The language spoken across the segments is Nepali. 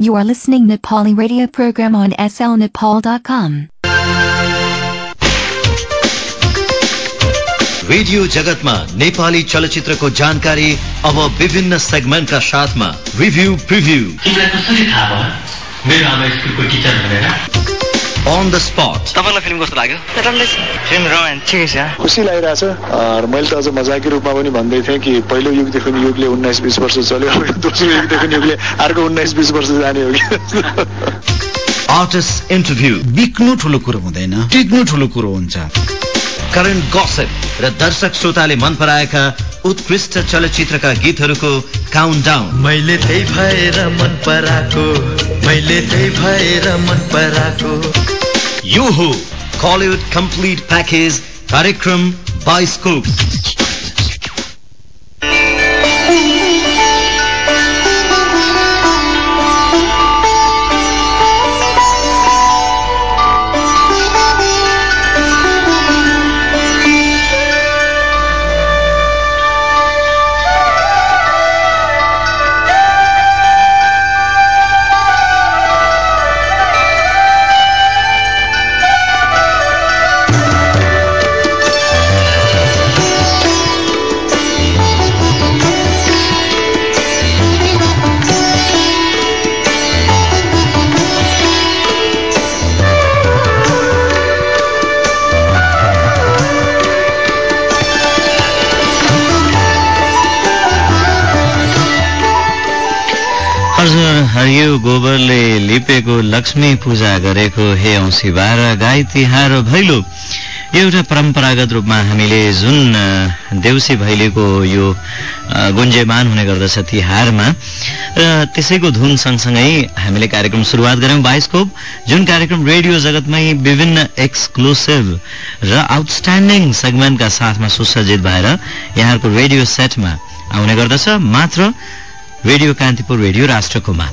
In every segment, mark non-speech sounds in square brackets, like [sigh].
You are listening Nepali radio program on slnepal.com. Radio जगतमा नेपाली चलचित्रको जानकारी अब विभिन्न सेगमेन्टका साथमा रिभ्यू प्रिभ्यू तिमीलाई कसरी थाहा भयो मेरो आमा स्कुलको टिचर भनेर अन द स्पट तपाईँलाई फिल्म कस्तो लाग्यो फिल्म रोमान्टिक छ खुसी लागिरहेछ र मैले त अझ मजाकी रूपमा पनि भन्दै थिएँ कि पहिलो युगदेखि युगले उन्नाइस बिस वर्ष चल्यो दोस्रो युगदेखि युगले अर्को उन्नाइस बिस वर्ष जाने हो कि आर्टिस्ट इन्टरभ्यू बिक्नु ठुलो कुरो हुँदैन टिक्नु ठुलो कुरो हुन्छ करेन्ट गसेप र दर्शक श्रोताले मन पराएका उत्कृष्ट चलचित्रका गीतहरूको काउन्ट डाउन मैले त्यही भएर मन पराएको मैले त्यही भएर मन पराएको। यो हो कलिउड कम्प्लिट प्याकेज कार्यक्रम बाइस्कोप। हजुर हरियो गोबरले लिपेको लक्ष्मी पूजा गरेको हे औँसी बाह्र गाई तिहार भैलो। एउटा परम्परागत रूपमा हामीले जुन देउसी भैलीको यो गुन्जेमान हुने गर्दछ तिहारमा र त्यसैको धुन सँगसँगै हामीले कार्यक्रम सुरुवात गऱ्यौँ बाइस्कोप। जुन कार्यक्रम रेडियो जगतमै विभिन्न एक्सक्लुसिभ र आउटस्ट्यान्डिङ सेगमेन्टका साथमा सुसज्जित भएर यहाँहरूको रेडियो सेटमा आउने गर्दछ। मात्र रेडियो कान्तिपुर रेडियो राष्ट्रकोमा।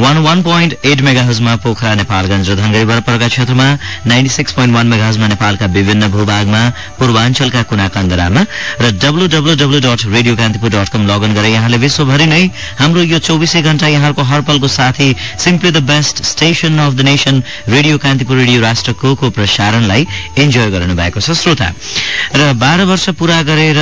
वान वान पोइन्ट एट मेगाहजमा पोखरा नेपालगञ्ज र धनगढी वरपरका क्षेत्रमा नाइन्टी सिक्स पोइन्ट वान मेगाहजमा नेपालका विभिन्न भूभागमा पूर्वाञ्चलका कुना कन्दरामा र dot radio Kantipur dot com login गरेर यहाँले विश्वभरि नै हाम्रो यो चौबिसै घण्टा यहाँको हरपलको साथी simply the best station of the nation radio Kantipur radio राष्ट्रको प्रसारणलाई इन्जोय गर्नु भएको छ श्रोता। र बाह्र वर्ष पूरा गरेर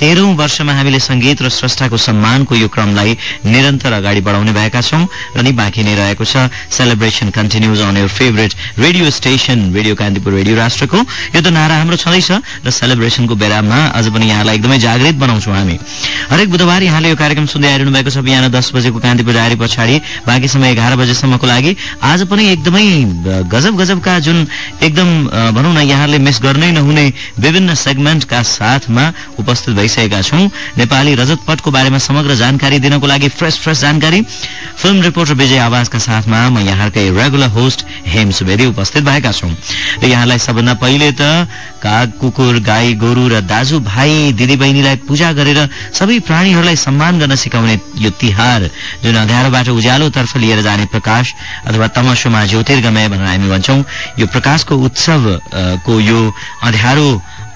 तेह्रौं वर्षमा हामीले संगीत र स्रष्टाको सम्मानको यो क्रमलाई निरन्तर अगाडि बढाउने भएका छौं र नि बाँकी नै रहेको छ celebration continues on your favourite radio station radio Kantipur radio राष्ट्रको। यो त नारा हाम्रो छँदैछ र सेलिब्रेसनको बेलामा अझ पनि यहाँलाई एकदमै जागृत बनाउँछौँ हामी। हरेक बुधबार यहाँले यो कार्यक्रम सुन्दै आइरहनु भएको छ बिहान दस बजेको कान्तिपुर डायरी पछाडि। बाँकी समय एघार बजेसम्मको लागि आज पनि एकदमै गजब गजबका जुन एकदम भनौँ न यहाँले मिस गर्नै नहुने विभिन्न सेगमेन्टका साथमा उपस्थित भइसकेका छौं। नेपाली रजत पटको बारेमा समग्र जानकारी दिनको लागि फ्रेस फ्रेस जानकारी। फिल्म रिपोर्टर विजय आवाजका साथमा म यहाँकै रेगुलर होस्ट हेम सुवेदी उपस्थित भएका छौं। यहाँलाई सबभन्दा पहिले त काग कुकुर गाई गोरु र दाजु भाइ दिदी बहिनीलाई पूजा गरेर सबै प्राणीहरूलाई सम्मान गर्न सिकाउने यो तिहार जुन अँध्यारोबाट उज्यालोतर्फ लिएर जाने प्रकाश अथवा तमसोमा ज्योतिर्गमय भनेर हामी भन्छौं। यो प्रकाशको उत्सव को यो अँध्यारो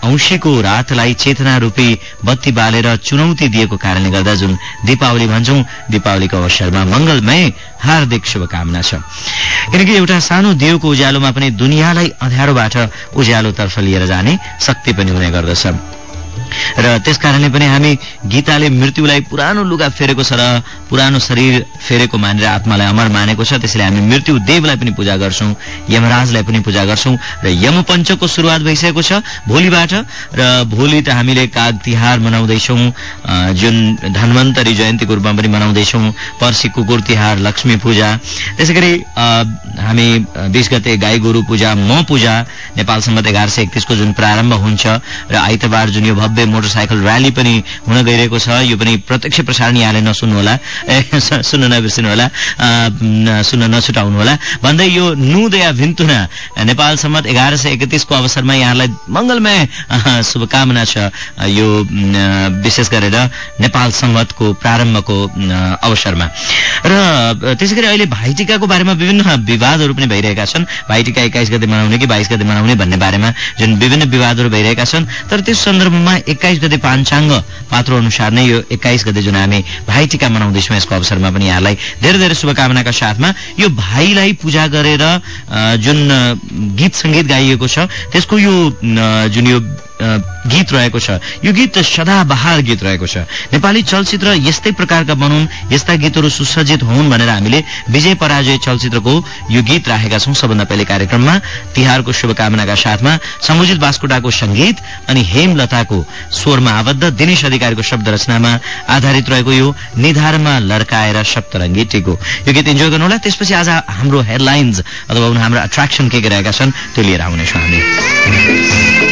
औँसीको रातलाई चेतना रूपी बत्ती बालेर चुनौती दिएको कारणले गर्दा जुन दीपावली भन्छौं दीपावलीको अवसरमा मंगलमय हार्दिक शुभकामना छ। किनकि एउटा सानो दियोको उज्यालोमा पनि दुनियाँलाई अँध्यारोबाट उज्यालोतर्फ लिएर जाने शक्ति पनि हुने गर्दछ। र त्यस कारणले पनि हामी गीताले मृत्युलाई पुरानो लुगा फेरेको छ र पुरानो शरीर फेरेको मानेर आत्मालाई अमर मानेको छ। त्यसैले हामी मृत्यु देवलाई पनि पूजा गर्छौं यमराजलाई पनि पूजा गर्छौं र यमपञ्चको शुरूआत भइसकेको छ भोलिबाट र भोलि त हामीले काग तिहार मनाउँदैछौं जुन धन्वन्तरी जयन्तीको रूपमा पनि मनाउँदैछौं पर्सि कुकुर तिहार लक्ष्मी पूजा। त्यसै गरी हामी बिस गते गाई गोरु पूजा म पूजा नेपाल सम्बत एघार सय एकतिसको जुन प्रारम्भ हुन्छ र आइतबार जुन यो भव्य मोटरसाइकल र्याली पनि हुन गइरहेको छ। यो पनि प्रत्यक्ष प्रसारण यहाँले नसुन्नुहोला [laughs] सुन्न नबिर्सिनुहोला। सुन्न नछुटाउनुहोला। भन्दै यो नुदया भिन्तुना नेपाल सम्मत एघार सय एकतिसको अवसरमा यहाँलाई मंगलमय अ, शुभकामना छ। यो विशेष गरेर नेपाल सम्मतको प्रारम्भको अवसरमा। र त्यसै गरी अहिले भाइटिकाको बारेमा विभिन्न विवादहरू पनि भइरहेका छन्। भाइटिका एक्काइस गते मनाउने कि बाइस गते मनाउने भन्ने बारेमा जुन विभिन्न विवादहरू भइरहेका छन् तर त्यस सन्दर्भमा एक एक्काइस गते पाञ्चाङ्ग पात्रो अनुसार नै यो एक्काइस गते जुन हामी भाइ टिका मनाउँदैछौँ यसको अवसरमा पनि यहाँलाई धेरै धेरै शुभकामनाका साथमा यो भाइलाई पूजा गरेर जुन गीत सङ्गीत गाइएको छ त्यसको यो जुन यो गीत रहेको छ यो गीत सदाबहार गीत रहेको छ। नेपाली चलचित्र यस्तै प्रकारका बनुन् यस्ता गीतहरू सुसज्जित हुन् भनेर हामीले विजय पराजय चलचित्रको यो गीत राखेका छौं सबभन्दा पहिले कार्यक्रममा। तिहारको शुभकामनाका साथमा समुजित बास्कोटाको संगीत अनि हेमलताको स्वरमा आबद्ध दिनेश अधिकारीको शब्द रचनामा आधारित रहेको यो निधारमा लड्काएर सप्तरङ्गी टिको यो गीत इन्जोय गर्नुहोला। त्यसपछि आज हाम्रो हेडलाइन्स अथवा हाम्रो एट्र्याक्सन के के रहेका छन् त्यो लिएर आउनेछौँ हामी।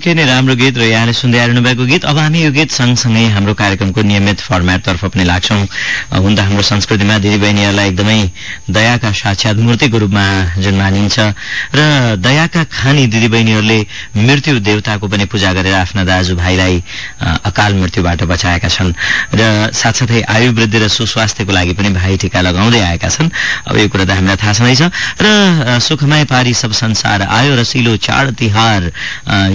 निकै नै राम्रो गीत र यहाँले सुन्दै आइरहनु भएको गीत अब हामी यो गीत सँगसँगै हाम्रो कार्यक्रमको नियमित फर्मेटतर्फ पनि लाग्छौँ। हुन त हाम्रो संस्कृतिमा दिदीबहिनीहरूलाई एकदमै दयाका साक्षात मूर्तिको रूपमा जुन मानिन्छ र दयाका खानी दिदीबहिनीहरूले मृत्यु देवताको पनि पूजा गरेर आफ्ना दाजुभाइलाई अकाल मृत्युबाट बचाएका छन् र साथसाथै आयु वृद्धि र सुस्वास्थ्यको लागि पनि भाइ टिका लगाउँदै आएका छन्। अब यो कुरा त हामीलाई थाहा छँदैछ र सुखमय पारी सब संसार आयो रसिलो चाड तिहार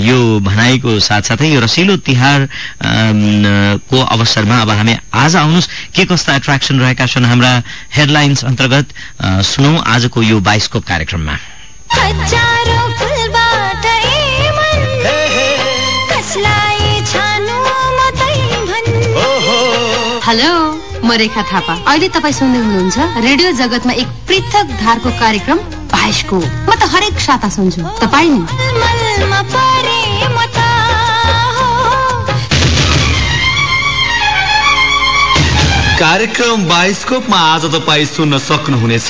यो भनाइको साथसाथै यो रसिलो तिहार को अवसरमा अब हामी आज आउनुहोस्। के कस्ता एट्र्याक्सन रहेका छन् हाम्रा हेडलाइन्स अन्तर्गत? सुनौ आजको यो बाइस्कोप कार्यक्रममा। हेलो म रेखा थापा। अहिले तपाईँ सुन्दै हुनुहुन्छ रेडियो जगतमा एक पृथक धारको कार्यक्रम भाइसको म त हरेक साता सुन्छु तपाईँ कार्यक्रम बाइस्कोपमा आज तपाईँ सुन्न सक्नुहुनेछ।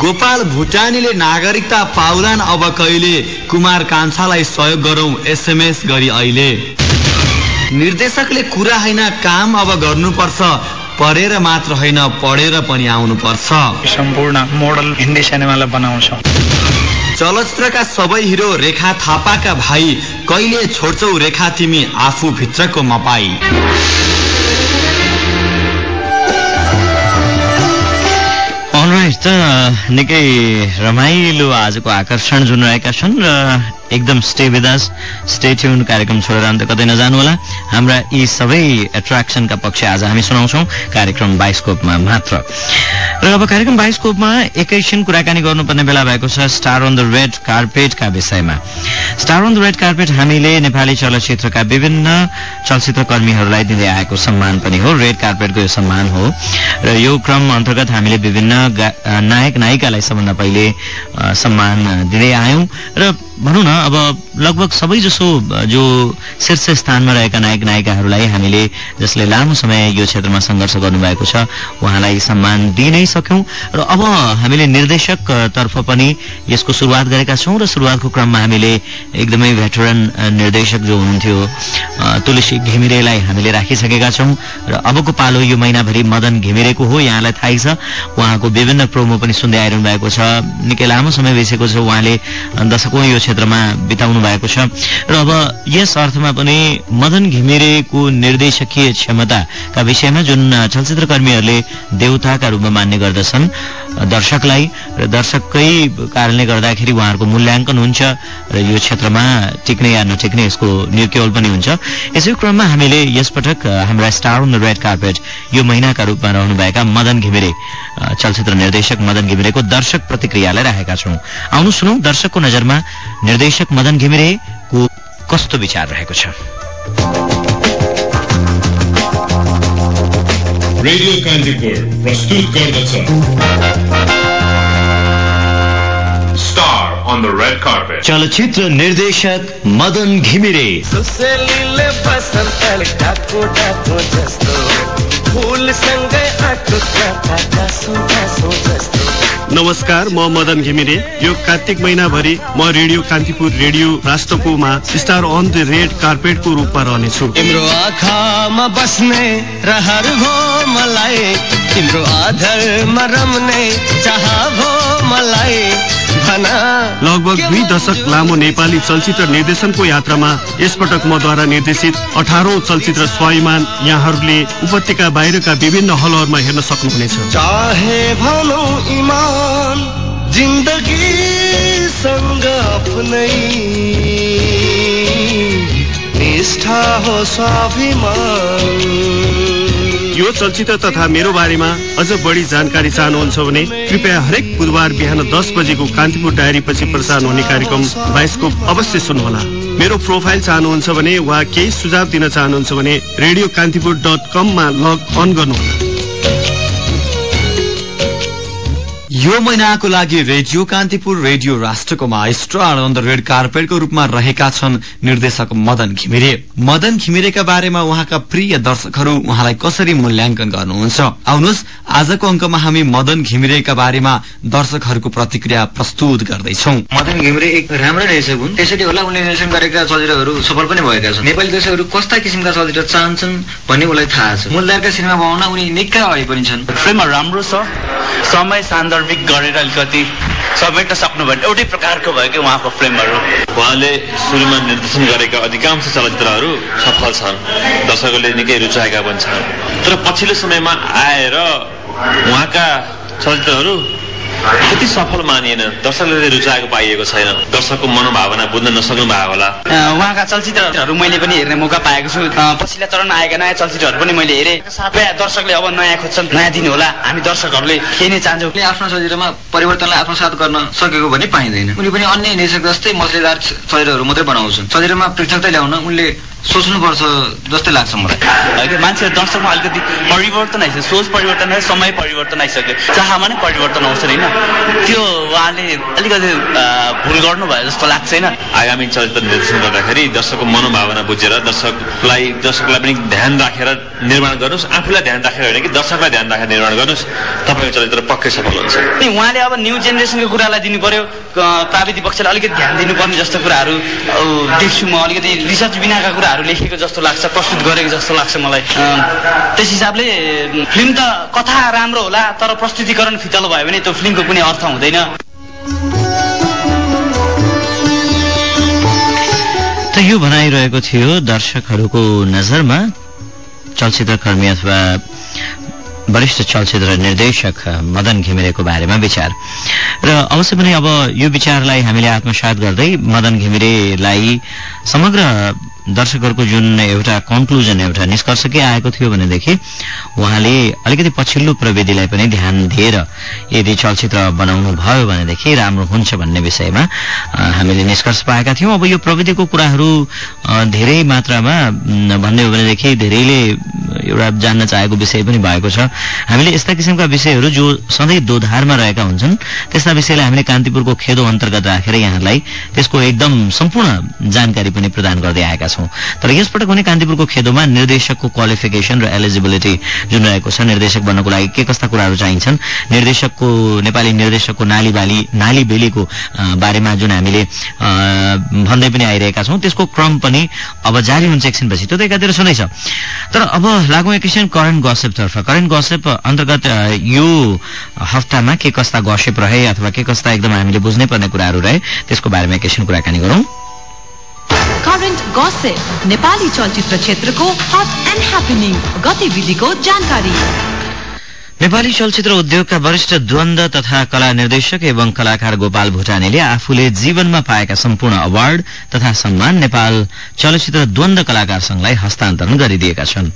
गोपाल भुटानीले नागरिकता पाउलान् अब कहिले कुमार कान्छालाई सहयोग गरौं एसएमएस गरी अहिले। निर्देशकले कुरा होइन काम अब गर्नुपर्छ। पढेर मात्र होइन पढेर पनि आउनुपर्छ। सम्पूर्ण मोडल हिन्दी सिनेमालाई बनाउँछौ। चलचित्रका सबै हिरो रेखा थापाका भाइ कहिले छोड्छौ रेखा तिमी आफू भित्रको मपाई त निकै रमाइलो आजको आकर्षण जुन रहेका छन् र एकदम स्टे विदास स्टे ट्युन कार्यक्रम छोडेर अन्त कतै नजानु होला हाम्रा यी सबै एट्र्याक्सनका पक्ष आज हामी सुनाउँछौ कार्यक्रम बाइस्कोपमा मात्र। र अब कार्यक्रम बाइस्कोपमा एकैछिन कुराकानी गर्नुपर्ने बेला भएको छ स्टार अन द रेड कार्पेटका विषयमा। Star on the red carpet हामीले नेपाली चलचित्रका विभिन्न चलचित्र कर्मीहरूलाई दिँदै आएको सम्मान पनि हो। रेड कार्पेटको यो सम्मान हो। र यो क्रम अन्तर्गत हामीले विभिन्न नायक नायिकालाई सबभन्दा पहिले सम्मान दिँदै आयौं। र भनौँ न अब लगभग सबैजसो जो शीर्ष स्थानमा रहेका नायक नायिकाहरूलाई हामीले जसले लामो समय यो क्षेत्रमा सङ्घर्ष गर्नुभएको छ उहाँलाई सम्मान दिइ नै सक्यौं। र अब हामीले निर्देशकतर्फ पनि यसको सुरुवात गरेका छौं र सुरुवातको क्रममा हामीले एकदमै भेटरन निर्देशक जो हुनुहुन्थ्यो तुलसी घिमिरेलाई हामीले राखिसकेका छौं। र अबको पालो यो महिनाभरि मदन घिमिरेको हो यहाँलाई थाहै छ। उहाँको विभिन्न प्रोमो पनि सुन्दै आइरहनु भएको छ। निकै लामो समय बिसेको छ उहाँले दशकौं यो क्षेत्रमा बिताउनु भएको छ। र अब यस अर्थमा पनि मदन घिमिरेको निर्देशकीय क्षमताका विषयमा जुन चलचित्रकर्मीहरूले देवताका रूपमा मान्ने गर्दछन् दर्शकलाई र दर्शककै कारणले गर्दाखेरि उहाँहरूको मूल्याङ्कन हुन्छ र यो क्षेत्रमा टिक्ने या नटिक्ने यसको निर्केवल पनि हुन्छ। यसै क्रममा हामीले यसपटक हाम्रा star on the red carpet यो महिनाका रूपमा रहनुभएका मदन घिमिरे चलचित्र निर्देशक मदन घिमिरेको दर्शक प्रतिक्रियालाई राखेका छौं। आउनु सुनौ दर्शकको नजरमा निर्देशक मदन घिमिरेको कस्तो विचार रहेको छ? रेडियो कान्तिपुर प्रस्तुत गर्दछ star on the red carpet चलचित्र निर्देशक मदन घिमिरे। सुसेलीले बसन्त डाको डाको जस्तो। फुलसँगै आँटो टाँसो टाँसो जस्तो। नमस्कार म मदन घिमिरे। यो कार्तिक महिनाभरि म रेडियो कान्तिपुर रेडियो राष्ट्रकोमा स्टार अन द रेड कार्पेटको रूपमा रहनेछु। तिम्रो आँखामा बस्ने रहर भो मलाई तिम्रो आधारमा रम्ने चाह भो मलाई लगभग दुई दशक लामो नेपाली चलचित्र निर्देशनको यात्रामा यसपटक मद्वारा निर्देशित अठारौं चलचित्र स्वाभिमान यहाँहरूले उपत्यका बाहिरका विभिन्न हलहरूमा हेर्न सक्नुहुनेछ। आफ्नै निष्ठा हो स्वाभिमान। यो चलचित्र तथा मेरो बारेमा अझ बढी जानकारी चाहनुहुन्छ भने कृपया हरेक बुधबार बिहान दस बजेको कान्तिपुर डायरी पछि प्रसारण हुने कार्यक्रम बाइस्कोप अवश्य सुन्नुहोला। मेरो प्रोफाइल चाहनुहुन्छ भने वा केही सुझाव दिन चाहनुहुन्छ भने रेडियो कान्तिपुर डट कममा लग अन गर्नुहोला। यो महिनाको लागि रेडियो कान्तिपुर रेडियो राष्ट्रको स्टार अन द रेड कार्पेटको रूपमा रहेका छन् निर्देशक मदन घिमिरे। मदन घिमिरेका बारेमा उहाँका प्रिय दर्शकहरू उहाँलाई कसरी मूल्याङ्कन गर्नुहुन्छ? आउनुहोस् आजको अङ्कमा हामी मदन घिमिरेका बारेमा दर्शकहरूको प्रतिक्रिया प्रस्तुत गर्दैछौ। मदन घिमिरे एक राम्रो निर्देशक हुन्। त्यसैले होला उनले निर्देशन गरेका चलचित्रहरू सफल पनि भएका छन्। नेपाली दर्शकहरू कस्ता किसिमका चलचित्र चाहन्छन् भन्ने उसलाई थाहा छ। मूलधारका सिनेमा बनाउन उनी निकै अगाडि पनि छन्। फिल्म राम्रो छ। समय सान्दर्भिक गरेर अलिकति समेट्न सक्नुभयो एउटै प्रकारको भयो कि उहाँको फिल्महरू? उहाँले सुरुमा निर्देशन गरेका अधिकांश चलचित्रहरू सफल छन्। दर्शकहरूले निकै रुचाएका पनि छन्। तर पछिल्लो समयमा आएर उहाँका चलचित्रहरू त्यति सफल मानिएन दर्शकले रुचाएको पाइएको छैन। दर्शकको मनोभावना बुझ्न नसक्नु भएको होला। उहाँका चलचित्रहरू मैले पनि हेर्ने मौका पाएको छु। पछिल्ला चरण आएका नयाँ चलचित्रहरू पनि मैले हेरेँ। साथै दर्शकले अब नयाँ खोज्छन् नयाँ दिन होला। हामी दर्शकहरूले केही नै चाहन्छौँ। आफ्नो चलचित्रमा परिवर्तनलाई आत्मसात गर्न सकेको पनि पाइँदैन। उनी पनि अन्य निर्देशक जस्तै मसलेदार चलचित्रहरू मात्रै बनाउँछन्। चलचित्रमा पृथकता ल्याउन उनले सोच्नुपर्छ जस्तै लाग्छ मलाई। मान्छे दर्शकमा अलिकति परिवर्तन आइसक्यो सोच परिवर्तन आयो समय परिवर्तन आइसक्यो चाहमा नै परिवर्तन आउँछ होइन? त्यो उहाँले अलिकति भुल गर्नुभयो जस्तो लाग्छ होइन? आगामी चलचित्र निर्देशन गर्दाखेरि दर्शकको मनोभावना बुझेर दर्शकलाई दर्शकलाई पनि ध्यान राखेर निर्माण गर्नुहोस् आफूलाई ध्यान राखेर होइन कि दर्शकलाई ध्यान राखेर निर्माण गर्नुहोस् तपाईँको चलचित्र पक्कै सफल हुन्छ। अनि उहाँले अब न्यू जेनेरेसनको कुरालाई दिनु पर्यो प्राविधिक पक्षलाई अलिकति ध्यान दिनुपर्ने जस्तो कुराहरू देख्छु म अलिकति रिसर्च बिनाका कुराहरू। लेखेको जस्तो लाग्छ प्रस्तुत गरेको जस्तो लाग्छ मलाई। त्यस हिसाबले फिल्म त कथा राम्रो होला तर प्रस्तुतिकरण फितलो भयो भने त्यो फिल्मको कुनै अर्थ हुँदैन। त यो भनाइरहेको थियो दर्शकहरूको नजरमा चलचित्रकर्मी अथवा वरिष्ठ चलचित्र निर्देशक मदन घिमिरेको बारेमा विचार। र अवश्य पनि अब यो विचारलाई हामीले आत्मसात गर्दै मदन घिमिरेलाई समग्र दर्शकहरूको जुन एउटा कन्क्लुजन एउटा निष्कर्ष के आएको थियो भनेदेखि उहाँले अलिकति पछिल्लो प्रविधिलाई पनि ध्यान दिएर यदि चलचित्र बनाउनु भयो भनेदेखि राम्रो हुन्छ भन्ने विषयमा हामीले निष्कर्ष पाएका थियौँ। अब यो प्रविधिको कुराहरू धेरै मात्रामा भन्ने हो भनेदेखि धेरैले एउटा जान्न चाहेको विषय पनि भएको छ। हामीले यस्ता किसिमका विषयहरू जो सधैँ दोधारमा रहेका हुन्छन् त्यस्ता विषयलाई हामीले कान्तिपुरको खेदो अन्तर्गत राखेर यहाँहरूलाई त्यसको एकदम सम्पूर्ण जानकारी पनि प्रदान गर्दै आएका छौं। तर यसपटक भने कान्तिपुरको खेदोमा निर्देशकको क्वालिफिकेसन र एलिजिबिलिटी जुन रहेको छ निर्देशक बन्नको लागि के कस्ता कुराहरू चाहिन्छन्? निर्देशकको नेपाली निर्देशकको नाली बाली नाली बेलीको बारेमा जुन हामीले भन्दै पनि आइरहेका छौं त्यसको क्रम पनि अब जारी हुन्छ एकछिनपछि। त्यो त एकातिर छँदैछ तर अब लागौँ एकैछिन करेन्ट गसेपतर्फ। करेन्ट गसेप अन्तर्गत यो हप्तामा के कस्ता गसेप रहे अथवा के कस्ता एकदम हामीले बुझ्नै पर्ने कुराहरू रहे त्यसको बारेमा एकैछिन कुराकानी गरौँ। करेन्ट गसेप नेपाली चलचित्र क्षेत्रको हट एन्ड ह्यापनिङ गतिविधिको जानकारी नेपाली चलचित्र उद्योगका वरिष्ठ द्वन्द तथा कला निर्देशक एवं कलाकार गोपाल भुटानीले आफूले जीवनमा पाएका सम्पूर्ण अवार्ड तथा सम्मान नेपाल चलचित्र द्वन्द कलाकार संघलाई हस्तान्तरण गरिदिएका छन्।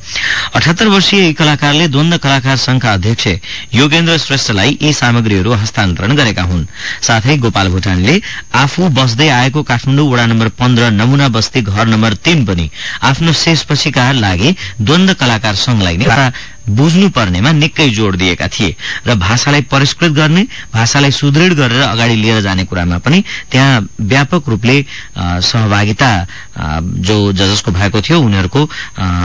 अठहत्तर वर्षीय यी कलाकारले द्वन्द कलाकार संघका अध्यक्ष योगेन्द्र श्रेष्ठलाई यी सामग्रीहरू हस्तान्तरण गरेका हुन्। साथै गोपाल भुटानीले आफू बस्दै आएको काठमाडौँ वडा नम्बर पन्ध्र नमूना बस्ती घर नम्बर तीन पनि आफ्नो शेषपछिका लागि द्वन्द कलाकार संघलाई नै बुझ्नु पर्नेमा निकै जोड़ दिएका थिए र भाषालाई परिष्कृत गर्ने भाषालाई सुदृढ गरेर अगाडि लिएर जाने कुरामा पनि त्यहाँ व्यापक रूपले सहभागिता जो जजसको भएको थियो उनीहरूको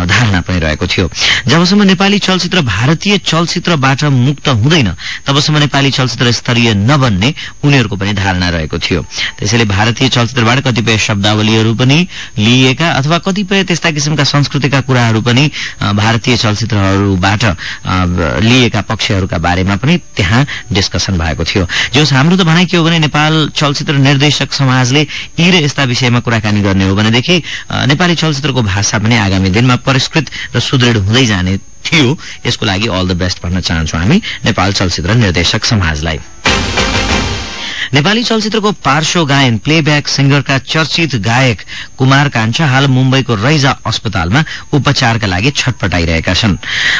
धारणा पनि रहेको थियो। जबसम्म नेपाली चलचित्र भारतीय चलचित्रबाट मुक्त हुँदैन तबसम्म नेपाली चलचित्र स्तरीय नबन्ने उनीहरूको पनि धारणा रहेको थियो। त्यसैले भारतीय चलचित्रबाट कतिपय शब्दावलीहरू पनि लिइएका अथवा कतिपय त्यस्ता किसिमका संस्कृतिका कुराहरू पनि भारतीय चलचित्रहरूबाट लिएका पक्षहरूका बारेमा पनि त्यहाँ डिस्कसन भएको थियो। जस हाम्रो त भनाइ के हो भने नेपाल चलचित्र निर्देशक समाजले यी र यस्ता विषयमा कुराकानी गर्ने हो भनेदेखि अ, नेपाली चलचित्रको भाषा पनि आगामी दिनमा परिष्कृत र सुदृढ हुँदै जाने थियो। यसको लागि अल द बेस्ट भन्न चाहन्छौँ हामी नेपाल चलचित्र निर्देशक समाजलाई। नेपाली चलचित्रको पार्श्व गायन प्लेब्याक सिंगरका चर्चित गायक कुमार कान्छा हाल मुम्बईको रैजा अस्पतालमा उपचारका लागि छटपटाइरहेका छन्।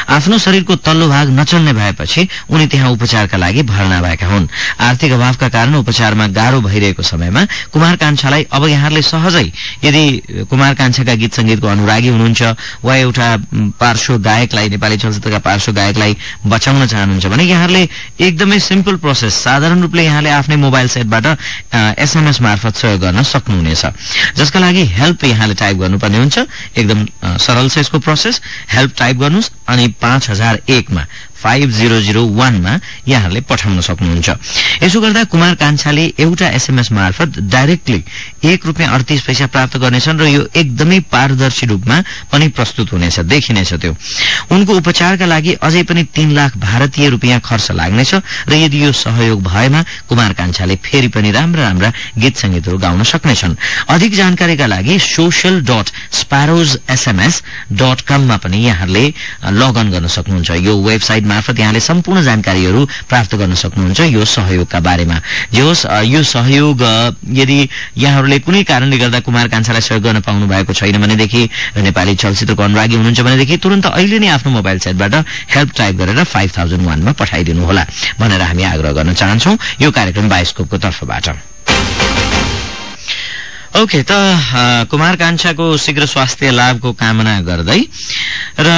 आफ्नो शरीरको तल्लो भाग नचल्ने भएपछि उनी त्यहाँ उपचारका लागि भर्ना भएका हुन्। आर्थिक अभावका कारण उपचारमा गाह्रो भइरहेको समयमा कुमार कान्छालाई अब यहाँहरूले सहजै यदि कुमार कान्छाका गीत संगीतको अनुरागी हुनुहुन्छ वा एउटा पार्श्व गायकलाई नेपाली चलचित्रका पार्श्व गायकलाई बचाउन चाहनुहुन्छ भने यहाँहरूले एकदमै सिम्पल प्रोसेस साधारण रूपले यहाँले आफ्नै मोबाइल सेटबाट एसएमएस मार्फत सहयोग गर्न सक्नुहुनेछ। जसका लागि हेल्प यहाँले टाइप गर्नुपर्ने हुन्छ। एकदम सरल छ यसको प्रोसेस। हेल्प टाइप गर्नुहोस् अनि पाँच हजार एकमा फाइभ जिरो जिरो वानमा यहाँहरूले पठाउन सक्नुहुन्छ। यसो गर्दा कुमार कान्छाले एउटा एसएमएस मार्फत डाइरेक्टली एक रुपियाँ अडतिस पैसा प्राप्त गर्नेछन् र यो एकदमै पारदर्शी रूपमा पनि प्रस्तुत हुनेछ देखिनेछ त्यो। उनको उपचारका लागि अझै पनि तीन लाख भारतीय रुपियाँ खर्च लाग्नेछ र यदि यो सहयोग भएमा कुमार कान्छाले फेरि पनि राम्रा राम्रा गीत संगीतहरू गाउन सक्नेछन्। अधिक जानकारीका लागि social dot sparrows SMS dot कममा पनि यहाँहरूले लगअन गर्न सक्नुहुन्छ। यो वेबसाइट मार्फत यहाँले सम्पूर्ण जानकारीहरू प्राप्त गर्न सक्नुहुन्छ यो सहयोगका बारेमा। जे होस् यो सहयोग यदि यहाँहरूले कुनै कारणले गर्दा कुमार कान्छालाई सहयोग गर्न पाउनु भएको छैन भनेदेखि नेपाली चलचित्रको अनुरागी हुनुहुन्छ भनेदेखि तुरन्त अहिले नै आफ्नो मोबाइल सेटबाट हेल्प टाइप गरेर फाइभ थाउजन्ड वानमा पठाइदिनु होला भनेर हामी आग्रह गर्न चाहन्छौं। यो कार्यक्रम बायोस्कोपको तर्फबाट। ओके त अ, कुमार कान्छाको शीघ्र स्वास्थ्य लाभको कामना गर्दै र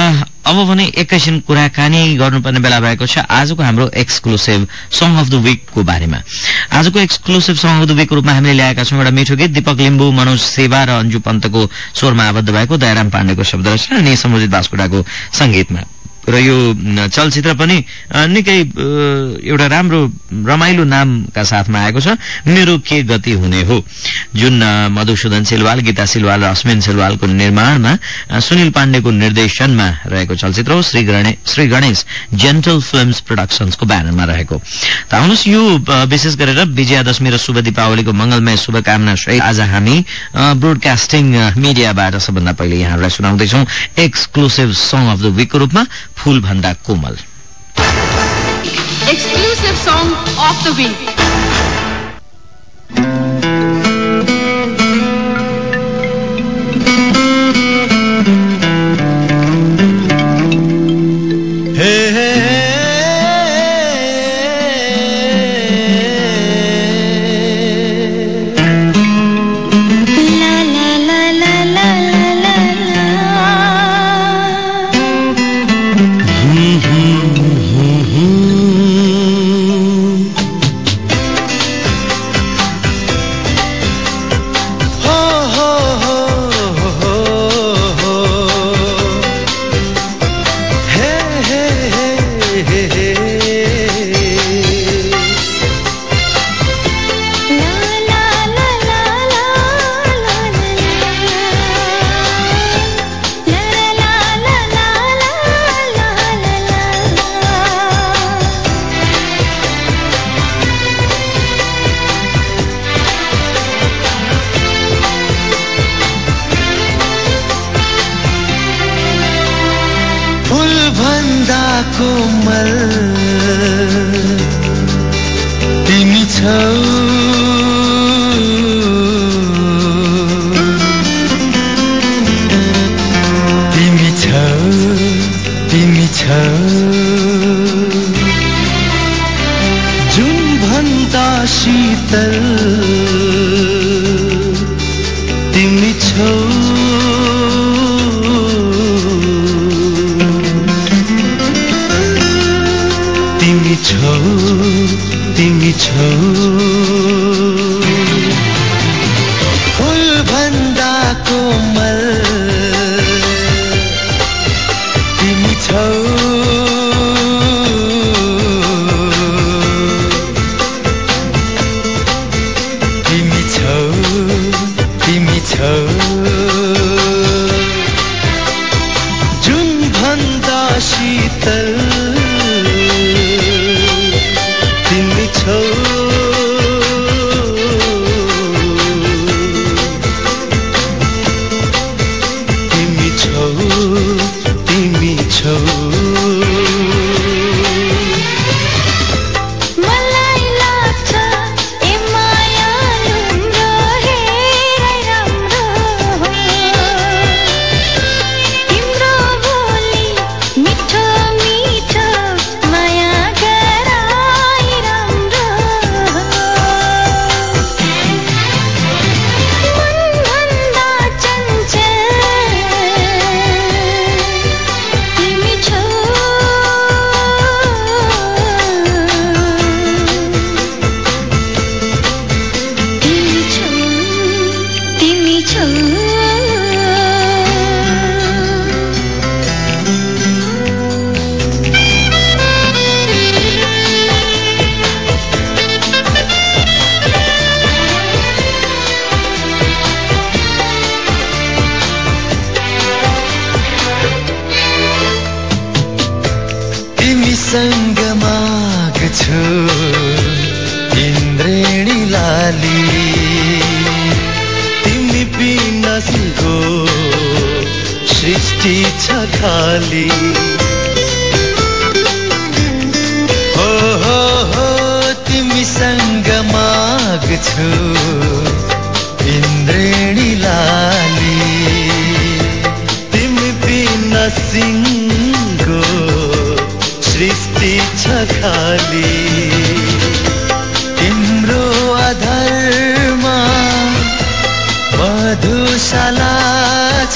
अब भने एकैछिन कुराकानी गर्नुपर्ने बेला भएको छ। आजको हाम्रो एक्सक्लुसिभ सङ अफ द विकको बारेमा। आजको एक्सक्लुसिभ सङ अफ द विकको रूपमा हामीले ल्याएका छौँ एउटा मिठो गीत। दीपक लिम्बू मनोज सेवा र अन्जु पन्तको स्वरमा आबद्ध भएको दयाराम पाण्डेको शब्द रचना अनि समुजित बास्कोटाको संगीतमा र यो चलचित्र पनि निकै एउटा राम्रो रमाइलो नामका साथमा आएको छ। मेरो के गति हुने हो? जुन मधुसूदन सिलवाल गीता सिलवाल र अस्मिन सिलवालको निर्माणमा सुनिल पाण्डेको निर्देशनमा रहेको चलचित्र हो श्री गणे श्री गणेश जेन्टल फिल्म्स प्रोडक्सन्सको ब्यानरमा रहेको। त आउनुहोस् यो विशेष गरेर विजयादशमी र शुभ दीपावलीको मंगलमय शुभकामना सहित आज हामी ब्रोडकास्टिङ मिडियाबाट सबभन्दा पहिले यहाँहरूलाई सुनाउँदैछौ। एक्सक्लुसिभ सङ अफ द विकको रूपमा फूलभन्दा कोमल। Exclusive song of the week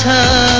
छ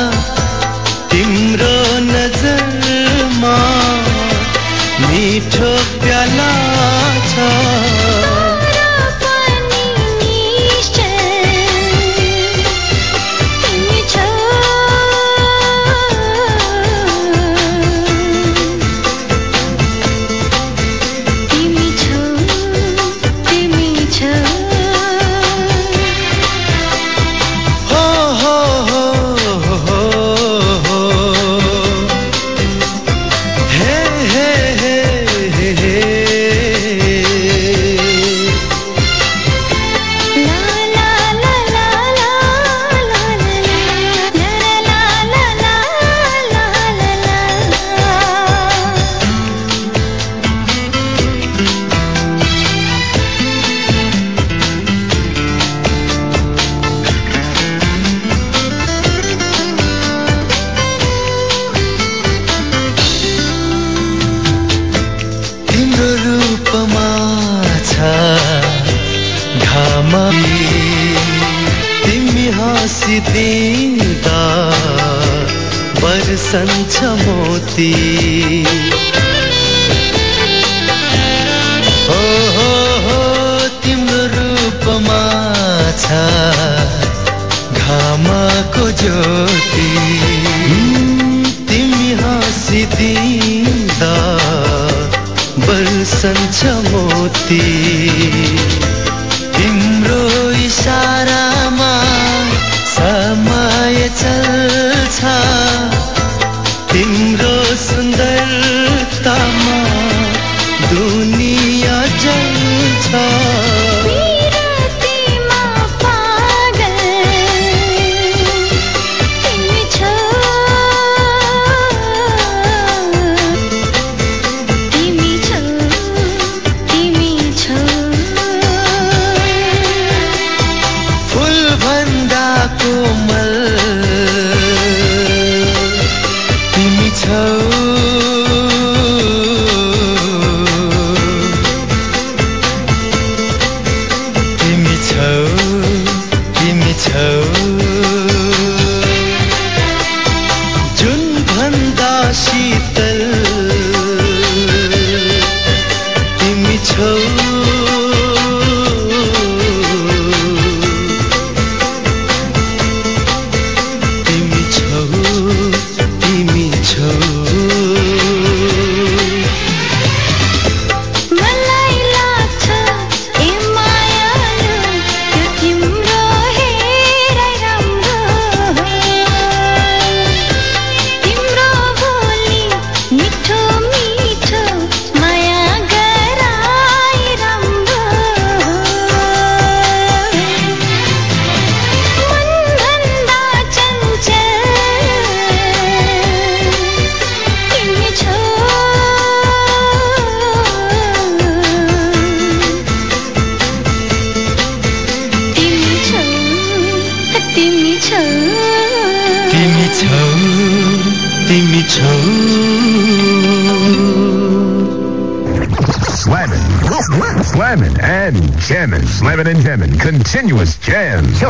Slamming, slamming and jamming, slamming and jamming, continuous jams.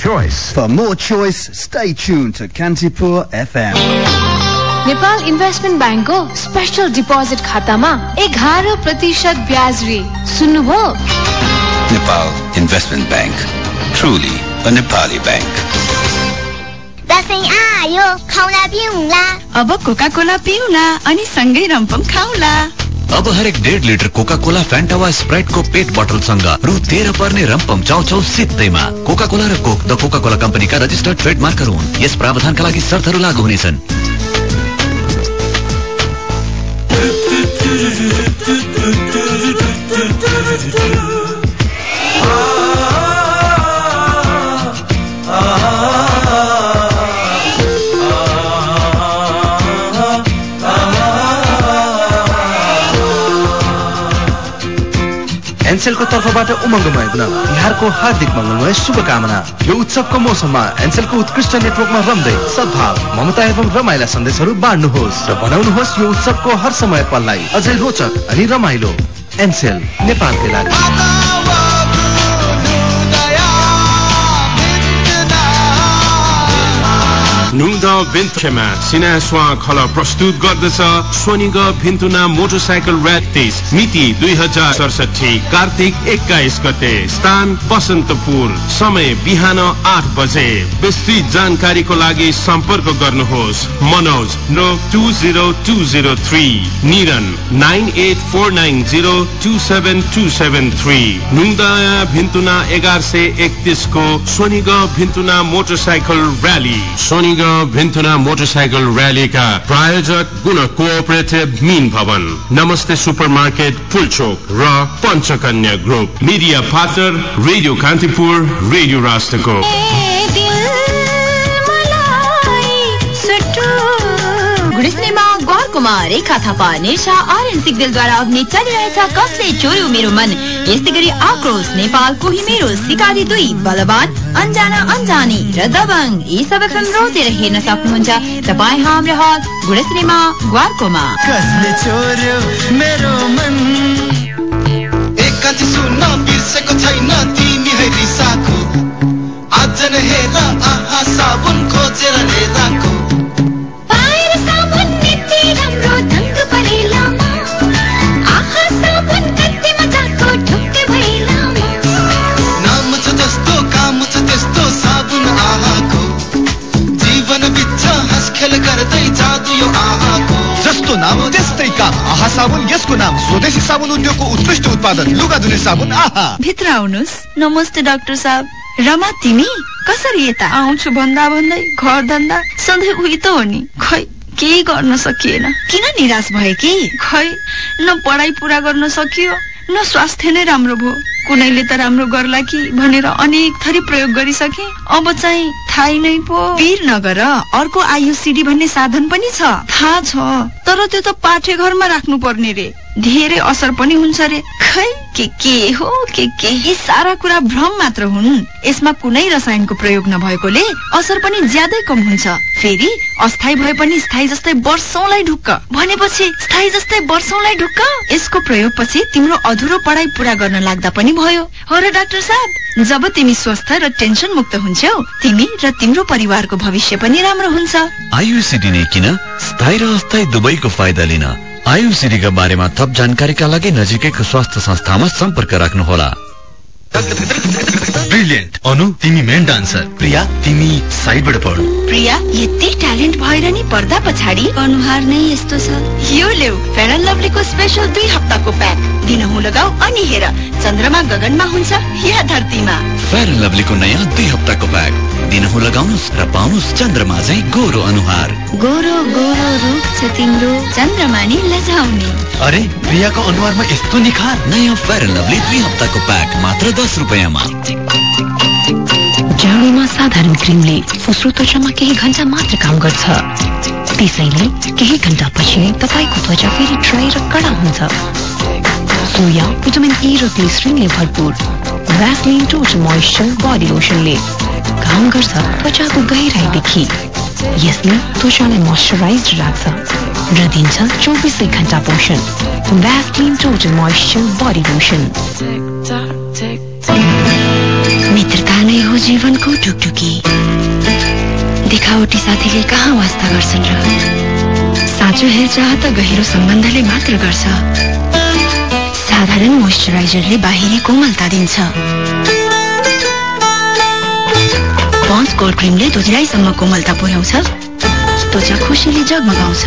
Choice. For more choice, stay tuned to Kantipur FM. Nepal investment ब्याङ्कको स्पेसल डिपोजिट खातामा एघार प्रतिशत ब्याज रे सुन्नुभयो Nepal Investment Bank. Truly a Nepali bank. Dashain आयो खाउला पिउला अब कोका कोला पिउला अनि सँगै रम्पम खाउला अब हरेक डेढ लिटर कोका कोला फ्यान्टा वा स्प्राइटको पेट बोटलसँग रु तेह्र पर्ने रम्पम चाउचाउ सित्तैमा। कोका कोला र कोक द कोका कोला कम्पनीका रजिस्टर्ड ट्रेडमार्कहरू हुन्। यस प्रावधानका लागि शर्तहरू लागू हुनेछन्। [laughs] एनसेलको तर्फबाट उमङ्गमय हुन तिहारको हार्दिक मङ्गलमय शुभकामना। यो उत्सवको मौसममा एनसेलको उत्कृष्ट नेटवर्कमा रम्दै सद्भाव ममता एवं रमाइला सन्देशहरू बाँड्नुहोस् र बनाउनुहोस् यो उत्सवको हर समय पललाई। अझै रोचक अनि रमाइलो एनसेल नेपालकै लागि। नुङ्द बेन्थेमा सिनास्वा खल प्रस्तुत गर्दछ। स्वनिग भिन्तुना मोटरसाइकल ऱ्याट तेइस मिति दुई हजार सडसठी कार्तिक एक्काइस गते। स्थान बसन्तपुर। समय बिहान आठ बजे। विस्तृत जानकारीको लागि सम्पर्क गर्नुहोस्। Manoj no two zero two zero three. निरन nine eight four nine zero two seven two seven three. भिन्तुना एघार सय एकतिसको स्वनिग भिन्तुना मोटरसाइकल र्याली स्वनिग भिन्तुना मोटरसाइकल र्यालीका प्रायोजक गुण कोअपरेटिभ मिन भवन नमस्ते सुपर मार्केट फुलचोक र Panchakanya group. Media partner radio Kantipur radio राष्ट्रको गुडिस्नेमा गौरकुमा रेखा थापा निर्षा आर्यन सिग्देलद्वारा अभिनय चलिरहेछ कसले चोर्यो मेरो मन यस्तै गरी आक्रोश नेपाल कोही मेरो सिकाली दुई बलवान अन्जाना अन्जानी र दबङ यी सबै फिल्म रोजेर हेर्न सक्नुहुन्छ तपाईँ हाम्रो हल गुडिस्नेमा गौरकुमा कसले चोर्यो मेरो मन एकाची सुन्न बिर्सेको छैन तिमी है रिसाको आज नै हेर आहा साबुन खोजेर लिएर खेल गर्दै जादु यो आहाको जस्तो नाम त्यस्तै काम आहा साबुन यसको नाम स्वदेशी साबुन उद्योगको उत्कृष्ट उत्पादन लुगा धुने साबुन आहा भित्र आउनुहोस् नमस्ते डाक्टर साहब रमा तिमी कसरी यता आउँछु भन्दा भन्दै घर धन्दा सधैँ उही त हो नि खै केही गर्न सकिएन किन निराश भए कि खै न पढाइ पुरा गर्न सकियो न स्वास्थ्य नै राम्रो भयो। कुनैले त राम्रो गर्ला कि भनेर अनेक थरी प्रयोग गरिसके अब चाहिँ थाहै नै पो। पिर नगर अर्को आयुसिडी भन्ने साधन पनि छ। थाहा छ तर त्यो त पाठेघरमा राख्नु पर्ने रे। धेरै असर पनि हुन्छ रे। खै के के हो के के? यी सारा कुरा भ्रम मात्र हुन् यसमा कुनै रसायनको प्रयोग नभएकोले असर पनि ज्यादै कम हुन्छ। फेरि अस्थायी भए पनि स्थायी जस्तै वर्षौंलाई ढुक्क। भनेपछि स्थायी जस्तै वर्षौंलाई ढुक्क? यसको प्रयोग पछि तिम्रो अधुरो पढाइ पूरा गर्न लाग्दा पनि भयो। हो र डाक्टर साहब जब तिमी स्वस्थ र टेन्सन मुक्त हुन्छौ तिमी र तिम्रो परिवारको भविष्य पनि राम्रो हुन्छ। नै किन? स्थायी र अस्थायी दुवैको फाइदा लिन। आयुसिडीका बारेमा थप जानकारीका लागि नजिकैको स्वास्थ्य संस्थामा सम्पर्क राख्नुहोला। ब्रिलियन्ट अनु तिमी मेन डान्सर प्रिया तिमी साइडबाट पढ। प्रिया यति ट्यालेन्ट भएर नि पर्दा पछाडि अनुहार नै यस्तो छ। यो लेउ फेयर एन्ड लभलीको स्पेसल दुई हप्ताको प्याक दिनहुँ लगाऊ अनि हेर चन्द्रमा गगनमा हुन्छ या धरतीमा। फेयर एन्ड लभलीको नयाँ दुई हप्ताको प्याक दिनहुँ लगाउनुहोस् र पाउनुहोस् चन्द्रमा चाहिँ गोरो अनुहार। गोरो गोरो रूप छ तिम्रो चन्द्रमा नि लजाउने। अरे प्रियाको अनुहारमा यस्तो निखार? नयाँ फेयर एन्ड लभली दुई हप्ताको प्याक मात्र दस रुपियाँमा। जाडोमा साधारण क्रिमले फुस्रो त्वचामा केही घन्टा मात्र काम गर्छ। त्यसैले केही घन्टा पछि तपाईँको त्वचा फेरि ड्राई र कडा सोया भिटामिन ई र ग्लिसरिनले भरपुर। भ्यासलिन टोटल मोइस्चर बडी लोसनले काम गर्छ त्वचाको गहिराईदेखि यसले त्वचालाई मोइस्चराइज राख्छ र दिन्छ चौबिसै घन्टा पोषण। Vaseline total moisture body lotion मित्रता नै हो जीवनको टुकटुकी। देखावटी साथीले कहाँ वास्ता गर्छन् र साँचो हेरचाह त गहिरो सम्बन्धले मात्र गर्छ। साधारण मोइस्चराइजरले बाहिरी कोमलता दिन्छ। पन्स कोल्ड क्रिमले धुजिराईसम्म कोमलता पुर्याउँछ त्वचा खुसीले जगमगाउँछ।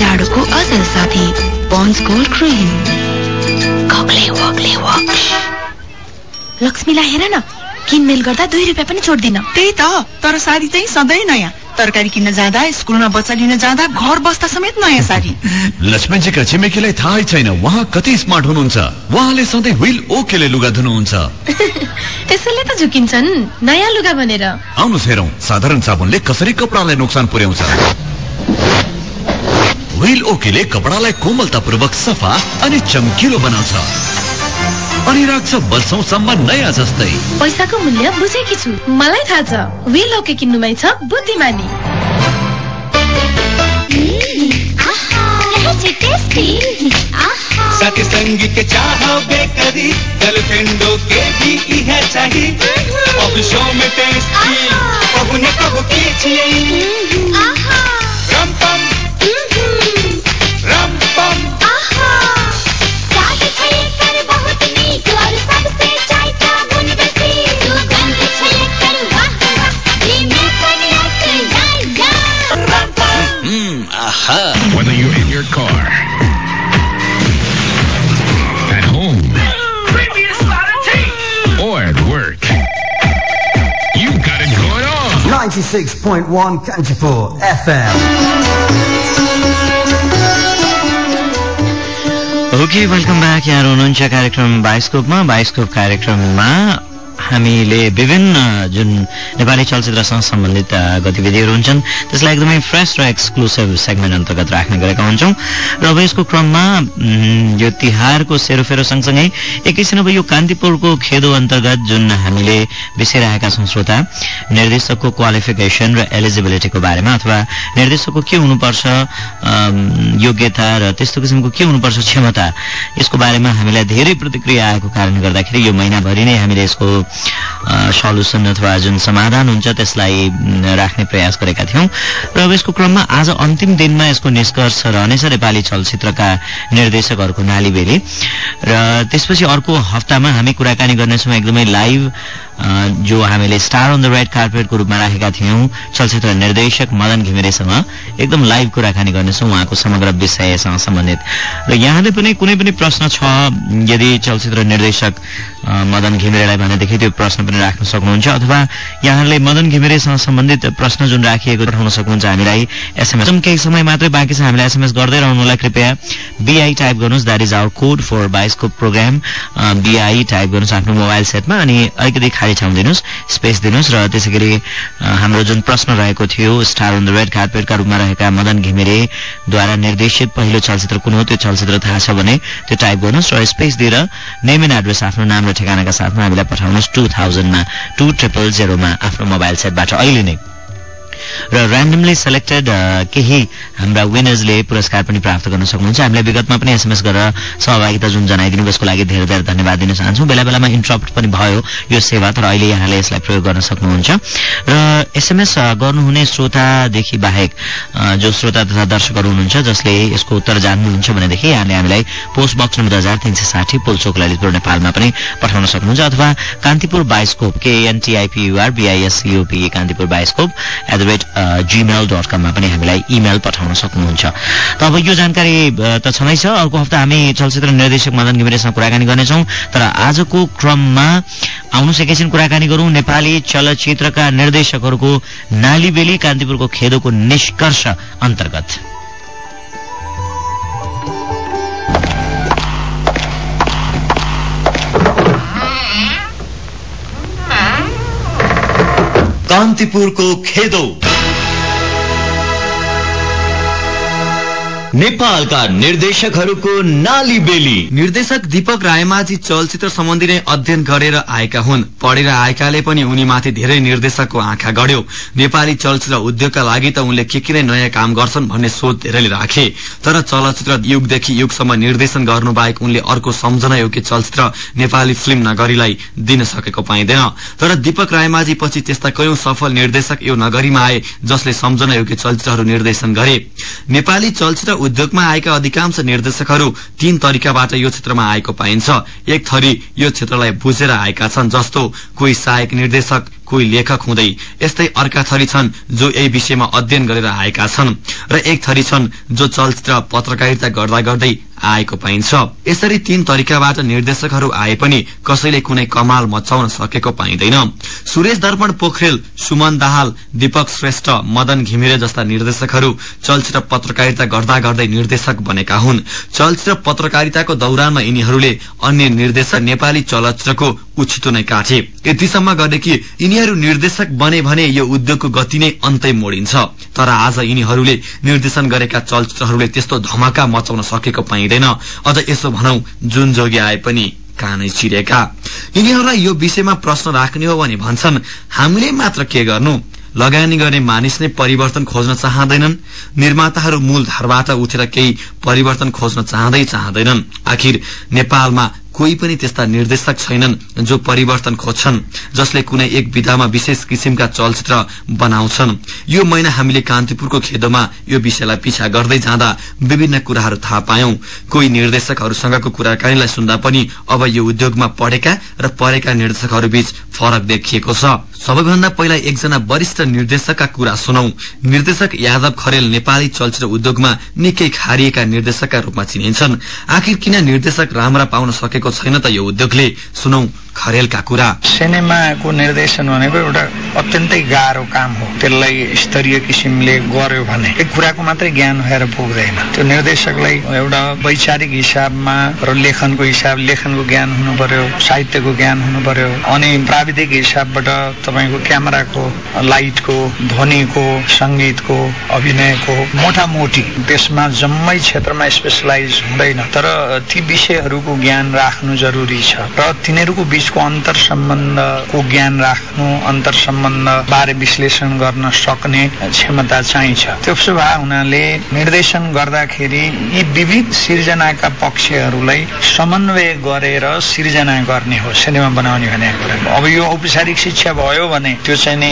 जाडोको असल साथी पन्स कोल्ड क्रिम। कक्ले वक्ले वक लक्ष्मीलाई हेर न। किनमेल गर्दा दुई रुपियाँ पनि छोड्दिन। त्यही त तर साडी चाहिँ सधैँ नयाँ। तरकारी किन्न जाँदा स्कुलमा बच्चा लिन जाँदा घर बस्दा समेत नयाँ साडी। [laughs] लक्ष्मणजीका छिमेकीलाई थाहै छैन। उहाँ कति स्मार्ट हुनुहुन्छ। उहाँले सधैँ व्हील ओकेले लुगा धुनुहुन्छ। [laughs] त्यसैले त झुकिन्छन्। नयाँ लुगा भनेर। आउनुहोस् हेरौँ। साधारण साबुनले कसरी कपडालाई नोक्सान पुर्याउँछ? व्हील ओकेले कपडालाई कोमलतापूर्वक सफा अनि चम्किलो बनाउँछ। अनि राख्छ वर्षौसम्म नयाँ जस्तै। पैसाको मूल्य बुझेकी छु। मलाई थाहा छ व्हील ओके किन्नुमै छ बुद्धिमानी। साथी संगी के चाहो बेकरी गर्लफ्रेंडों के भी यह चाहिए ऑफिसों में टेस्टी कबू न कबू 96.1 Kanchipur FM. Okay welcome back यहाँ हुनुहुन्छ कार्यक्रम बायोस्कोपमा बायोस्कोप कार्यक्रममा हामीले विभिन्न जुन नेपाली चलचित्रसँग सम्बन्धित गतिविधिहरू हुन्छन्। त्यसलाई एकदमै फ्रेस र एक्सक्लुसिभ सेगमेन्ट अन्तर्गत राख्ने गरेका हुन्छौँ। र अब यसको क्रममा यो तिहारको सेरोफेरो सँगसँगै एकैछिन अब यो कान्तिपुरको खेदो अन्तर्गत जुन हामीले बिर्सिरहेका छौँ श्रोता निर्देशकको क्वालिफिकेसन र एलिजिबिलिटीको बारेमा अथवा निर्देशकको के हुनुपर्छ योग्यता र त्यस्तो किसिमको के हुनुपर्छ क्षमता यसको बारेमा हामीलाई धेरै प्रतिक्रिया आएको कारणले गर्दाखेरि यो महिनाभरि नै हामीले यसको सल्युसन अथवा जुन समाधान हुन्छ त्यसलाई राख्ने प्रयास गरेका थियौँ। र अब यसको क्रममा आज अन्तिम दिनमा यसको निष्कर्ष रहनेछ नेपाली चलचित्रका निर्देशकहरूको नालीबेली। र त्यसपछि अर्को हप्तामा हामी कुराकानी गर्नेछौँ एकदमै लाइभ जो हामीले स्टार अन द रेड कार्पेटको रूपमा राखेका थियौँ चलचित्र निर्देशक मदन घिमिरेसँग एकदम लाइभ कुराकानी गर्नेछौँ उहाँको समग्र विषयसँग सम्बन्धित। र यहाँले पनि कुनै पनि प्रश्न छ यदि चलचित्र निर्देशक मदन घिमिरेलाई भनेदेखि त्यो प्रश्न पनि राख्न सक्नुहुन्छ अथवा यहाँले मदन घिमिरेसँग सम्बन्धित प्रश्न जुन राखिएको पठाउन सक्नुहुन्छ हामीलाई एसएमएस केही समय मात्रै बाँकी छ हामीलाई एसएमएस गर्दै रहनुहोला कृपया। बिआई टाइप गर्नुहोस् that is our code for बाइसको programme बिआई type गर्नुहोस् आफ्नो मोबाइल सेटमा अनि अलिकति खाली ठाउँ दिनुहोस् स्पेस दिनुहोस् र त्यसै गरी हाम्रो जुन प्रश्न रहेको थियो स्टार अन द रेड कार्पेटका रूपमा रहेका मदन घिमिरेद्वारा निर्देशित पहिलो चलचित्र कुन हो त्यो चलचित्र थाहा छ भने त्यो टाइप गर्नुहोस् र स्पेस दिएर नेम एन्ड एड्रेस आफ्नो नाम र ठेगानाका साथमा हामीलाई पठाउनुहोस् टू थाउजन्डमा टू ट्रिपल जेरोमा आफ्नो मोबाइल सेटबाट अहिले नै र ऱ्यान्डमली सेलेक्टेड केही हाम्रा विनर्सले पुरस्कार पनि प्राप्त गर्न सक्नुहुन्छ। हामीलाई विगतमा पनि एसएमएस गरेर सहभागिता जुन जनाइदिनु यसको लागि धेरै धेरै धन्यवाद दिन चाहन्छौँ। बेला बेलामा इन्टरप्ट पनि भयो यो सेवा तर अहिले यहाँले यसलाई प्रयोग गर्न सक्नुहुन्छ। र एसएमएस गर्नुहुने श्रोतादेखि बाहेक अ, जो श्रोता तथा दर्शकहरू हुनुहुन्छ जसले यसको उत्तर जान्नुहुन्छ भनेदेखि यहाँले हामीलाई पोस्ट बक्स नम्बर हजार तिन सय साठी पुलचोक ललितपुर नेपालमा पनि पठाउन सक्नुहुन्छ। अथवा Kantipur bioscope केएनटीआइपियुआर बिआइएससिओपी Kantipur bioscope at the rate gmail dot कममा पनि हामीलाई इमेल पठाउन सक्नुहुन्छ। त अब यो जानकारी त छँदै छ। अर्को हप्ता हामी चलचित्र निर्देशक मदन घिमिरेसँग कुराकानी गर्नेछौँ। तर आजको क्रममा आउनुहोस् एकैछिन कुराकानी गरौँ। नेपाली चलचित्रका निर्देशकहरूको नालीबेली कान्तिपुरको खेदोको निष्कर्ष अन्तर्गत। कान्तिपुरको खेदो। नेपालका निर्देशकहरूको नाली बेली। निर्देशक दीपक रायमाझी चलचित्र सम्बन्धी नै अध्ययन गरेर आएका हुन्। पढेर आएकाले पनि उनीमाथि धेरै निर्देशकको आँखा गढ्यो। नेपाली चलचित्र उद्योगका लागि त उनले के के नै नयाँ काम गर्छन् भन्ने सोच धेरैले राखे। तर चलचित्र युगदेखि युगसम्म निर्देशन गर्नु बाहेक उनले अर्को सम्झना योग्य चलचित्र नेपाली फिल्म नगरीलाई दिन सकेको पाइँदैन। तर दीपक रायमाझी पछि त्यस्ता कयौं सफल निर्देशक यो नगरीमा आए जसले सम्झना योग्य चलचित्रहरू निर्देशन गरे। नेपाली चलचित्र उद्योगमा आएका अधिकांश निर्देशकहरू तीन तरिकाबाट यो क्षेत्रमा आएको पाइन्छ। एक थरी यो क्षेत्रलाई बुझेर आएका छन् जस्तो कोही सहायक निर्देशक कोही लेखक हुँदै यस्तै अर्का थरी छन् जो यही विषयमा अध्ययन गरेर आएका छन् र एक थरी छन् जो चलचित्र पत्रकारिता गर्दा गर्दै आएको पाइन्छ। यसरी तीन तरिकाबाट निर्देशकहरू आए पनि कसैले कुनै कमाल मचाउन सकेको पाइँदैन। सुरेश दर्पण पोखरेल सुमन दाहाल दीपक श्रेष्ठ मदन घिमिरे जस्ता निर्देशकहरू चलचित्र पत्रकारिता गर्दा गर्दै निर्देशक बनेका हुन्। चलचित्र पत्रकारिताको दौरानमा यिनीहरूले अन्य निर्देशक नेपाली चलचित्रको उछितो नै काटे यतिसम्म गरे कि यिनीहरू निर्देशक बने भने यो उद्योगको गति नै अन्तै मोडिन्छ। तर आज यिनीहरूले निर्देशन गरेका चलचित्रहरूले त्यस्तो धमाका मचाउन सकेको पाइँदैन। अझ यसो भनौ जुन जोगी आए पनि कानै चिरेका। यिनीहरूलाई यो विषयमा प्रश्न राख्ने हो भने भन्छन् हामीले मात्र के गर्नु? लगानी गर्ने मानिस नै परिवर्तन खोज्न चाहँदैनन्। निर्माताहरू मूल धारबाट उठेर केही परिवर्तन खोज्न चाहँदै चाहँदैनन्। आखिर नेपालमा कोही पनि त्यस्ता निर्देशक छैनन् जो परिवर्तन खोज्छन् जसले कुनै एक विधामा विशेष किसिमका चलचित्र बनाउँछन्। यो महिना हामीले कान्तिपुरको खेदोमा यो विषयलाई पिछा गर्दै जाँदा विभिन्न कुराहरू थाहा पायौं। कोही निर्देशकहरूसँगको कुराकानीलाई सुन्दा पनि अब यो उद्योगमा पढेका र पढेका निर्देशकहरू बीच फरक देखिएको छ। सबैभन्दा पहिला एकजना वरिष्ठ निर्देशकका कुरा सुनौ। निर्देशक यादव खरेल नेपाली चलचित्र उद्योगमा निकै खारिएका निर्देशकका रूपमा चिनिन्छन्। आखिर किन निर्देशक राम्रा पाउन सकेको छैन त यो उद्योगले? सुनौ। खरेलका कुरा। सिनेमाको निर्देशन भनेको एउटा अत्यन्तै गाह्रो काम हो। त्यसलाई स्तरीय किसिमले गर्यो भने एक कुराको मात्रै ज्ञान भएर पुग्दैन। त्यो निर्देशकलाई एउटा वैचारिक हिसाबमा र लेखनको हिसाब लेखनको ज्ञान हुनु पर्यो साहित्यको ज्ञान हुनु पर्यो अनि प्राविधिक हिसाबबाट तपाईँको क्यामेराको लाइटको ध्वनिको सङ्गीतको अभिनयको मोटामोटी त्यसमा जम्मै क्षेत्रमा स्पेसलाइज हुँदैन। तर ती विषयहरूको ज्ञान राख्नु जरुरी छ। र तिनीहरूको बीचको अन्तर सम्बन्धको ज्ञान राख्नु अन्तर सम्बन्ध बारे विश्लेषण गर्न सक्ने क्षमता चाहिन्छ। त्यसो भए हुनाले निर्देशन गर्दाखेरि यी विविध सिर्जनाका पक्षहरूलाई समन्वय गरेर सिर्जना गर्ने हो। सिनेमा बनाउने भनेको अब यो औपचारिक शिक्षा भयो भने त्यो चाहिँ नि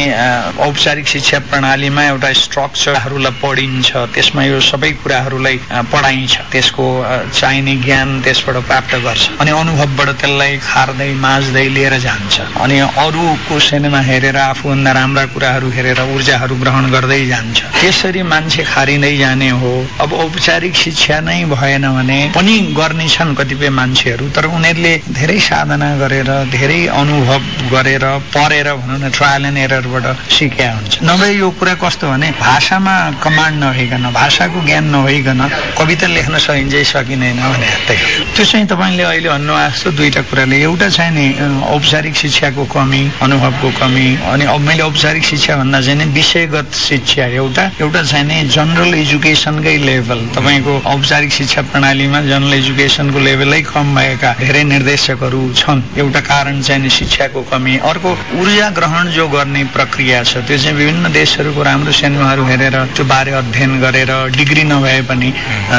औपचारिक शिक्षा प्रणालीमा एउटा स्ट्रक्चरहरूलाई पढिन्छ। त्यसमा यो सबै कुराहरूलाई पढाइन्छ। त्यसको चाहिने ज्ञान त्यसबाट प्राप्त गर्छ। अनि अनुभवबाट त्यसलाई खार्दै नाच्दै लिएर जान्छ। अनि अरूको सिनेमा हेरेर आफूभन्दा राम्रा कुराहरू हेरेर ऊर्जाहरू ग्रहण गर्दै जान्छ। त्यसरी मान्छे खारिँदै जाने हो। अब औपचारिक शिक्षा नै भएन भने पनि गर्ने छन् कतिपय मान्छेहरू तर उनीहरूले धेरै साधना गरेर धेरै अनुभव गरेर पढेर भनौँ न ट्रायल एन्ड एररबाट सिकेका हुन्छ। नभए यो कुरा कस्तो भने भाषामा कमान्ड नभइकन भाषाको ज्ञान नभइकन कविता लेख्न सकिन्छ सकिँदैन भने त्यो चाहिँ तपाईँले अहिले भन्नुभएको जस्तो दुईवटा कुराले। एउटा चाहिँ नि औपचारिक शिक्षाको कमी अनुभवको कमी अनि अब मैले औपचारिक शिक्षा भन्दा चाहिँ विषयगत शिक्षा एउटा एउटा चाहिँ जनरल एजुकेसनकै लेभल तपाईँको औपचारिक शिक्षा प्रणालीमा जनरल एजुकेसनको लेभलै कम भएका धेरै निर्देशकहरू छन्। एउटा कारण चाहिँ शिक्षाको कमी। अर्को ऊर्जा ग्रहण जो गर्ने प्रक्रिया छ त्यो चाहिँ विभिन्न देशहरूको राम्रो सिनेमाहरू हेरेर त्यो बारे अध्ययन गरेर डिग्री नभए पनि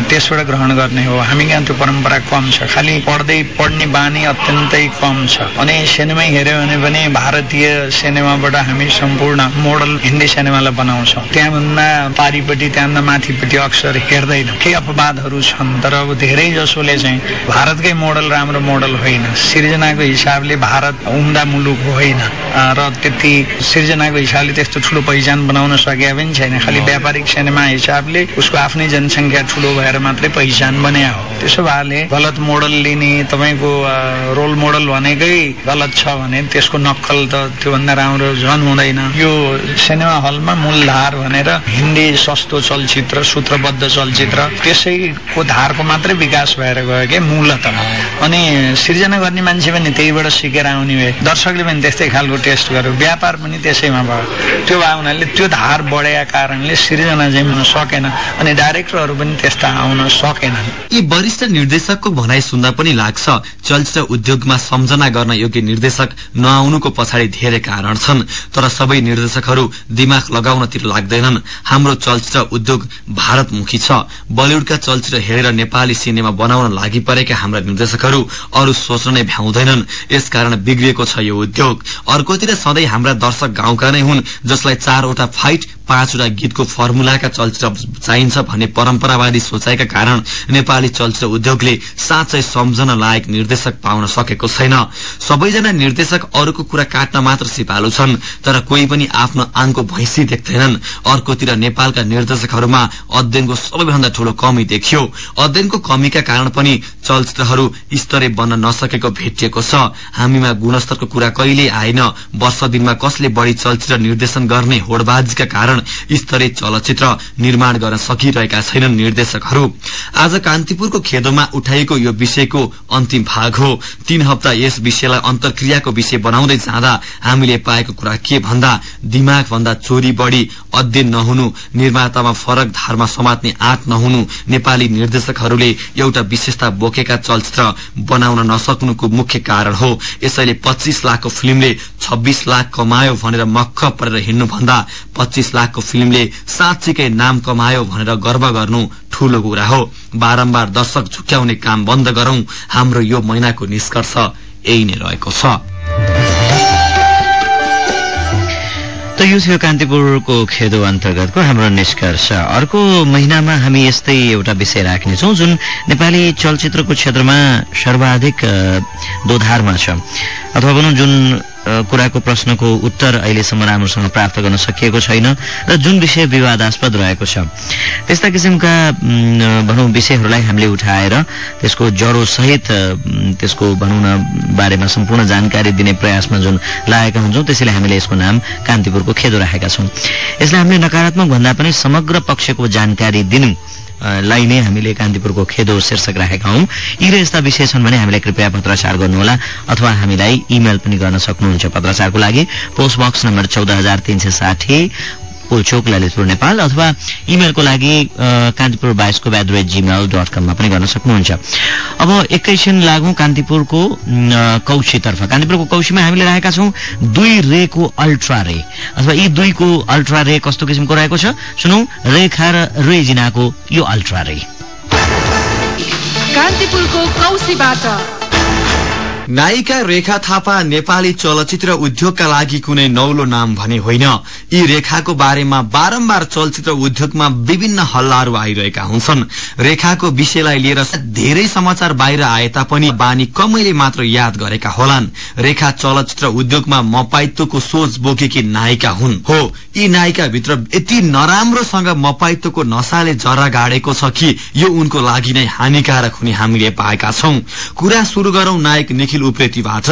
त्यसबाट ग्रहण गर्ने हो। हामी यहाँ त्यो परम्परा कम छ। खालि पढ्दै पढ्ने बानी अत्यन्तै कम छ। अनि सिनेमै हेऱ्यो भने पनि भारतीय सिनेमाबाट हामी सम्पूर्ण मोडल हिन्दी सिनेमालाई बनाउँछौँ। त्यहाँभन्दा पारिपट्टि त्यहाँभन्दा माथिपट्टि अक्सर हेर्दैनौँ। केही अपवादहरू छन् तर अब धेरै जसोले चाहिँ भारतकै मोडल राम्रो मोडल होइन। सिर्जनाको हिसाबले भारत उम्दा मुलुक होइन। र त्यति सिर्जनाको हिसाबले त्यस्तो ठुलो पहिचान बनाउन सकेका पनि छैन। खालि व्यापारिक सिनेमा हिसाबले उसको आफ्नै जनसङ्ख्या ठुलो भएर मात्रै पहिचान बन्या हो। त्यसो भएले गलत मोडल लिने तपाईँको रोल मोडल भनेकै गलत छ भने त्यसको नक्कल त त्योभन्दा राम्रो झन हुँदैन। यो सिनेमा हलमा मूलधार भनेर हिन्दी सस्तो चलचित्र सूत्रबद्ध चलचित्र त्यसैको धारको मात्रै विकास भएर गयो कि मूलत। अनि सिर्जना गर्ने मान्छे पनि त्यहीबाट सिकेर आउने भए दर्शकले पनि त्यस्तै खालको टेस्ट गर्यो। व्यापार पनि त्यसैमा भयो। त्यो हुनाले त्यो धार बढेका कारणले सिर्जना चाहिँ हुन सकेन अनि डाइरेक्टरहरू पनि त्यस्ता आउन सकेनन्। यी वरिष्ठ निर्देशकको भनाइ सुन्दा पनि लाग्छ चलचित्र उद्योगमा सम्झना गर्न योग्य निर्देशक नआउनुको पछाडि धेरै कारण छन् तर सबै निर्देशकहरू दिमाग लगाउनतिर लाग्दैनन्। हाम्रो चलचित्र उद्योग भारतमुखी छ। बलिउडका चलचित्र हेरेर नेपाली सिनेमा बनाउन लागि परेका हाम्रा निर्देशकहरू अरू सोच्न नै भ्याउँदैनन्। यसकारण बिग्रिएको छ यो उद्योग। अर्कोतिर सधैँ हाम्रा दर्शक गाउँका नै हुन् जसलाई चारवटा फाइट पाँचवटा गीतको फर्मुलाका चलचित्र चाहिन्छ भन्ने परम्परावादी सोचाइका कारण नेपाली चलचित्र उद्योगले साँच्चै सम्झन लायक निर्देशक पाउन सकेको छैन। सबैजना निर्देशक अरूको कुरा काट्न मात्र सिपालु छन् तर कोही पनि आफ्नो आङको भैँसी देख्दैनन्। अर्कोतिर नेपालका निर्देशकहरूमा अध्ययनको सबैभन्दा ठूलो कमी देखियो। अध्ययनको कमीका कारण पनि चलचित्रहरू स्तरै बन्न नसकेको भेटिएको छ। हामीमा गुणस्तरको कुरा कहिल्यै आएन। वर्ष दिनमा कसले बढ़ी चलचित्र निर्देशन गर्ने होडबाजीका कारण स्तरीय चलचित्र निर्माण गर्न सकिरहेका छैनन् निर्देशकहरू। आज कान्तिपुरको खेदोमा उठाइएको यो विषयको अन्तिम भाग हो। तीन हप्ता यस विषयलाई अन्तर्क्रियाको विषय बनाउँदै जाँदा हामीले पाएको कुरा के भन्दा दिमाग भन्दा चोरी बढ़ी अध्ययन नहुनु निर्मातामा फरक धारमा समात्ने आँट नहुनु नेपाली निर्देशकहरूले एउटा विशेषता बोकेका चलचित्र बनाउन नसक्नुको मुख्य कारण हो। यसैले पच्चीस लाखको फिल्मले छब्बीस लाख कमायो भनेर मक्ख परेर हिँड्नु भन्दा पच्चीस लाखको फिल्मले साँच्चीकै नाम कमायो भनेर गर्व गर्नु ठूलो कुरा हो। बारम्बार दर्शक झुक्याउने काम बन्द गरौं। हाम्रो यो महिनाको निष्कर्ष यही नै रहेको छ त यो थियो कान्तिपुरको खेदो अन्तर्गतको हाम्रो निष्कर्ष। अर्को महिनामा हामी यस्तै एउटा विषय राख्नेछौँ जुन नेपाली चलचित्रको क्षेत्रमा सर्वाधिक दोधारमा छ। अथवा भनौँ जुन कुराको प्रश्नको उत्तर अहिलेसम्म राम्रोसँग प्राप्त गर्न सकिएको छैन र जुन विषय विवादास्पद रहेको छ त्यस्ता किसिमका भनौँ विषयहरूलाई हामीले उठाएर त्यसको जरो सहित अ, त्यसको भनौँ न बारेमा सम्पूर्ण जानकारी दिने प्रयासमा जुन लागेका हुन्छौँ त्यसैले हामीले यसको नाम कान्तिपुरको खेदो राखेका छौँ। यसलाई हामीले नकारात्मक भन्दा पनि समग्र पक्षको जानकारी दिनु लाई नै हामीले कान्तिपुरको खेदो शीर्षक राखेका हौं। यी र यस्ता विषय छन् भने हामीलाई कृपया पत्राचार गर्नुहोला अथवा हामीलाई इमेल पनि गर्न सक्नुहुन्छ पत्राचारको लागि। पोस्ट बक्स नम्बर चौध हजार तीन सय साठी पुलचोक ललितपुर नेपाल अथवा इमेलको लागि Kantipur bioscope at the rate gmail dot कममा पनि गर्न सक्नुहुन्छ। अब एकैछिन लागौं कान्तिपुरको कौशीतर्फ। कान्तिपुरको कौशीमा हामीले राखेका छौं दुई रेको अल्ट्रा रे। अथवा यी दुईको अल्ट्रा रे कस्तो किसिमको रहेको छ? सुनौ रेखा र रेजिनाको यो अल्ट्रा रे। कान्तिपुरको कौशीबाट नायिका रेखा थापा नेपाली चलचित्र उद्योगका लागि कुनै नौलो नाम भने होइन। यी रेखाको बारेमा बारम्बार चलचित्र उद्योगमा विभिन्न हल्लाहरू आइरहेका हुन्छन्। रेखाको विषयलाई लिएर धेरै समाचार बाहिर आए तापनि बानी कमैले मात्र याद गरेका होलान्। रेखा चलचित्र उद्योगमा मपाइत्वको सोच बोकेकी नायिका हुन्। हो यी नायिका भित्र यति नराम्रोसँग मपाइत्वको नशाले जरा गाडेको छ कि यो उनको लागि नै हानिकारक हुने हामीले पाएका छौं। कुरा शुरू गरौं नायक निखिल उप्रेतीबाट।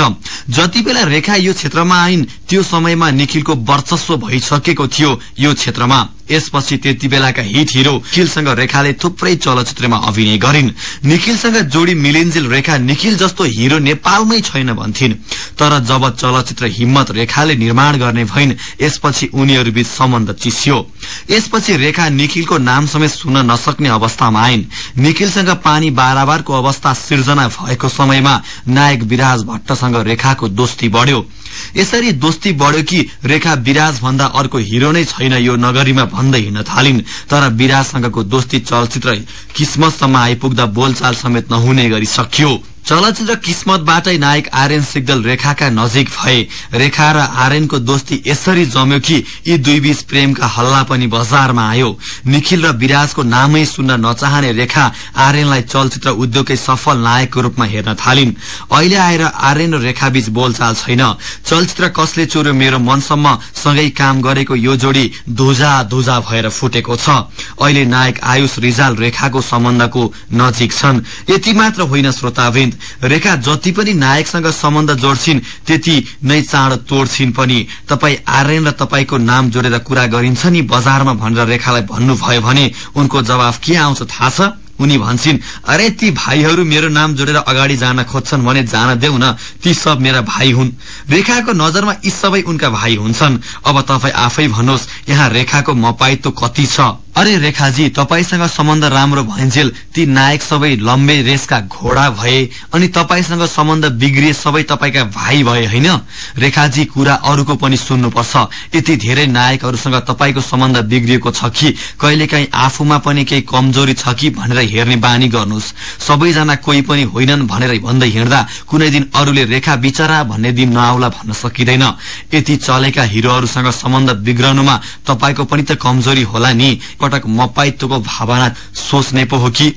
जति बेला रेखा यो क्षेत्रमा आइन् त्यो समयमा निखिलको वर्चस्व भइसकेको थियो यो क्षेत्रमा। यसपछि त्यति बेलाका हिट हिरो निखिलसँग रेखाले थुप्रै चलचित्रमा अभिनय गरिन्। निखिलसँग जोडी मिलिन्जेल रेखा निखिल जस्तो हिरो नेपालमै छैन भन्थिन्। तर जब चलचित्र हिम्मत रेखाले निर्माण गर्ने भइन् यसपछि उनीहरूबीच सम्बन्ध चिस्यो। यसपछि रेखा निखिलको नाम समेत सुन्न नसक्ने अवस्थामा आइन्। निखिलसँग पानी बाराबारको अवस्था सिर्जना भएको समयमा नायक विराज भट्टसँग रेखाको दोस्ती बढ्यो। यसरी दोस्ती बढ्यो कि रेखा विराज भन्दा अर्को हिरो नै छैन यो नगरीमा भन्दै हिँड्न थालिन् तर विराजसँगको दोस्ती चलचित्र किस्मतसम्म आइपुग्दा बोलचाल समेत नहुने गरी सकियो चलचित्र किस्मतबाटै नायक आर्यन सिग्दल रेखाका नजिक भए। रेखा र आर्यनको दोस्ती यसरी जम्यो कि यी दुई बीच प्रेमका हल्ला पनि बजारमा आयो। निखिल र विराजको नामै सुन्न नचाहने रेखा आर्यनलाई चलचित्र उद्योगकै सफल नायकको रूपमा हेर्न थालिन्। अहिले आएर आर्यन र रेखा बीच बोलचाल छैन। चलचित्र कसले चोर्यो मेरो मनसम्म सँगै काम गरेको यो जोडी धोजा धोजा भएर फुटेको छ। अहिले नायक आयुष रिजाल रेखाको सम्बन्धको नजिक छन्। यति मात्र होइन रेखा जति पनि नायकसँग सम्बन्ध जोड्छिन् त्यति नै चाँडो तोड्छिन् पनि। तपाई आर्यन र तपाईँको नाम जोडेर कुरा गरिन्छ नि बजारमा भनेर रेखालाई भन्नुभयो भने उनको जवाफ के आउँछ थाहा छ? उनी भन्छन् अरे ती भाइहरू मेरो नाम जोडेर अगाडि जान खोज्छन् भने जान देऊ न ती सब मेरा भाइ हुन्। रेखाको नजरमा यी सबै उनका भाइ हुन्छन्। अब तपाईँ आफै भन्नुहोस् यहाँ रेखाको मपाइतो कति छ? अरे रेखाजी तपाईँसँग सम्बन्ध राम्रो भइन्जेल ती नायक सबै लम्बे रेसका घोडा भए अनि तपाईँसँग सम्बन्ध बिग्रिए सबै तपाईँका भाइ भए होइन? रेखाजी कुरा अरूको पनि सुन्नुपर्छ। यति धेरै नायकहरूसँग तपाईँको सम्बन्ध बिग्रिएको छ कि कहिलेकाहीँ आफूमा पनि केही कमजोरी छ कि भनेर हेर्ने बानी गर्नुहोस्। सबैजना कोही पनि होइनन् भनेर भन्दै हिँड्दा कुनै दिन अरूले रेखा बिचरा भन्ने दिन नआउला भन्न सकिँदैन। यति चलेका हिरोहरूसँग सम्बन्ध बिग्रनुमा तपाईँको पनि त कमजोरी होला नि। पटक मपाइत्वको भावना सोच्ने पो हो कि?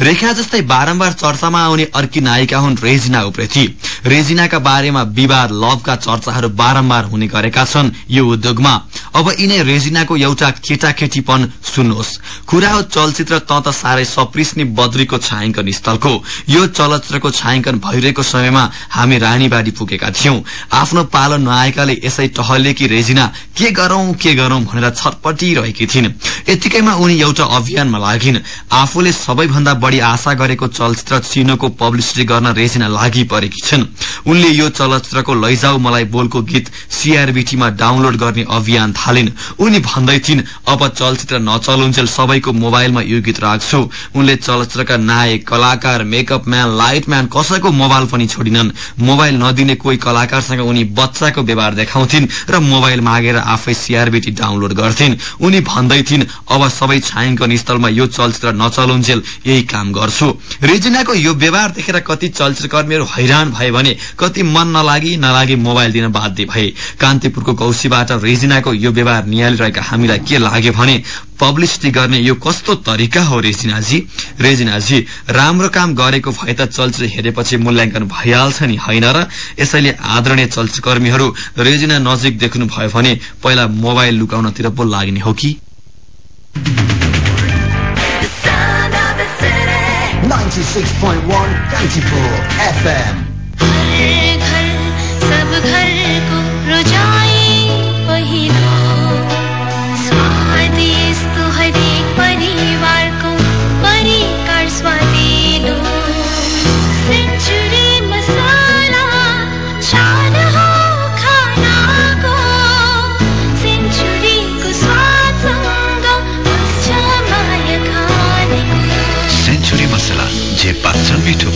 रेखा जस्तै बारम्बार चर्चामा आउने अर्की नायिका हुन् रेजिना उप्रेती। रेजिनाका बारेमा विवाद लभका चर्चाहरू बारम्बार हुने गरेका छन् यो उद्योगमा। अब यिनै रेजिनाको एउटा केटाकेटीपन सुन्नुहोस्। कुरा हो चलचित्र त त साह्रै सप्रिस्ने बद्रीको छायाङ्कन स्थलको। यो चलचित्रको छायाङ्कन भइरहेको समयमा हामी रानीबाड़ी पुगेका थियौं। आफ्नो पालो नआएकाले यसै टहलेकी रेजिना के गरौं के गरौं भनेर छटपटिरहेकी थिइन्। यतिकैमा उनी एउटा अभियानमा लागिन् आफूले सबैभन्दा बढ़ी आशा गरेको चलचित्र चिनोको पब्लिसिटी गर्न रेजिना लागि परेकी छिन्। उनले यो चलचित्रको लैजाऊ मलाई बोलको गीत सीआरबीटीमा डाउनलोड गर्ने अभियान थालिन्। उनी भन्दै थिइन् अब चलचित्र नचलुन्जेल सबैको मोबाइलमा यो गीत राख्छु। उनले चलचित्रका नायक कलाकार मेकअप म्यान लाइट म्यान कसैको मोबाइल पनि छोडिनन्। मोबाइल नदिने कोही कलाकारसँग उनी बच्चाको व्यवहार देखाउँथिन् र मोबाइल मागेर आफै सीआरबीटी डाउनलोड गर्थिन्। उनी भन्दै थिइन् अब सबै छायाङ्कन स्थलमा यो चलचित्र नचलुन्जेल यही काम गर्छु। रेजिनाको यो व्यवहार देखेर कति चलचित्र कर्मीहरू हैरान भए भने कति मन नलागी नलागी मोबाइल दिन बाध्य भए। कान्तिपुरको कौशीबाट रेजिनाको यो व्यवहार निहालिरहेका हामीलाई के लाग्यो भने पब्लिसिटी गर्ने यो कस्तो तरिका हो रेजिनाजी? रेजिनाजी राम्रो काम गरेको भए त चलचित्र हेरेपछि मूल्याङ्कन भइहाल्छ नि होइन र? यसैले आदरणीय चलचित्रकर्मीहरू रेजिना नजिक देख्नुभयो भने पहिला मोबाइल लुकाउनतिर पो लाग्ने हो कि? 96.1 Kantipur FM.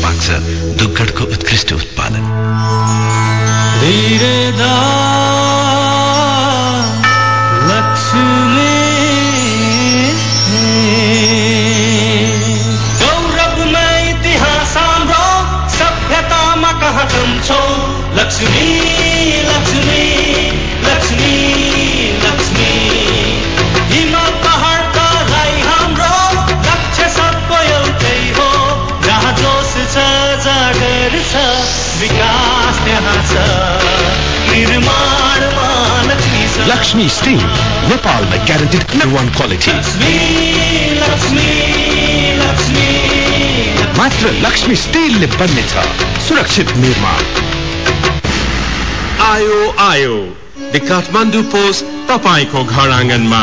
पाक्छ दुग्गडको उत्कृष्ट उत्पादन। धीरे लक्ष्मी गौरवमा इतिहास हाम्रो सभ्यतामा कहाँ कम छौ? लक्ष्मी लक्ष्मी। लक्ष्मी छ लक्ष्मी स्टिल नेपालमा guaranteed number one quality Laxmi Laxmi Laxmi मात्र लक्ष्मी स्टिलले बन्नेछ सुरक्षित निर्माण आयो आयो द काठमाडौँ पोस्ट तपाईँको घर आँगनमा।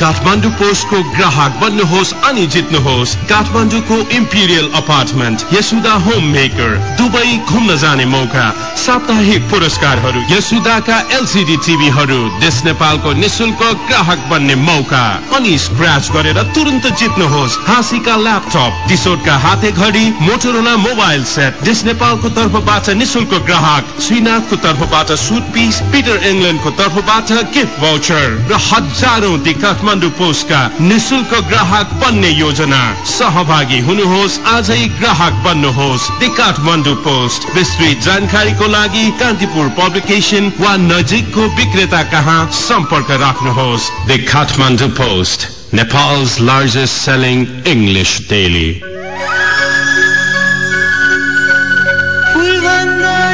काठमाडौँ पोस्टको ग्राहक बन्नुहोस् अनि जित्नुहोस्। काठमाडौँको इम्पिरियल अपार्टमेन्ट यसुदा होम मेकर दुबई घुम्न जाने मौका। साप्ताहिक पुरस्कारहरू यसुदाका एलसिडी टिभीहरू देश नेपालको निशुल्क ग्राहक बन्ने मौका। अनि स्क्रैच गरेर तुरन्त जित्नुहोस्। हाँसीका ल्यापटप टिसोटका हाते घडी मोटोरोला मोबाइल सेट देश नेपालको तर्फबाट निशुल्क ग्राहक। श्रीनाथको तर्फबाट सुट पिस पिटर इङ्ल्यान्डको तर्फबाट गिफ्ट भाउचर र हजारौं ती काठमाडौँ पोस्टका निशुल्क ग्राहक बन्ने योजना सहभागी हुनुहोस् आजै ग्राहक बन्नुहोस् दी काठमाडौँ पोस्ट विस्तृत जानकारीको लागि कान्तिपुर पब्लिकेसन वा नजिकको विक्रेता कहाँ सम्पर्क राख्नुहोस् the Kathmandu post Nepal's largest selling English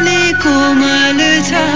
नि कोमल छ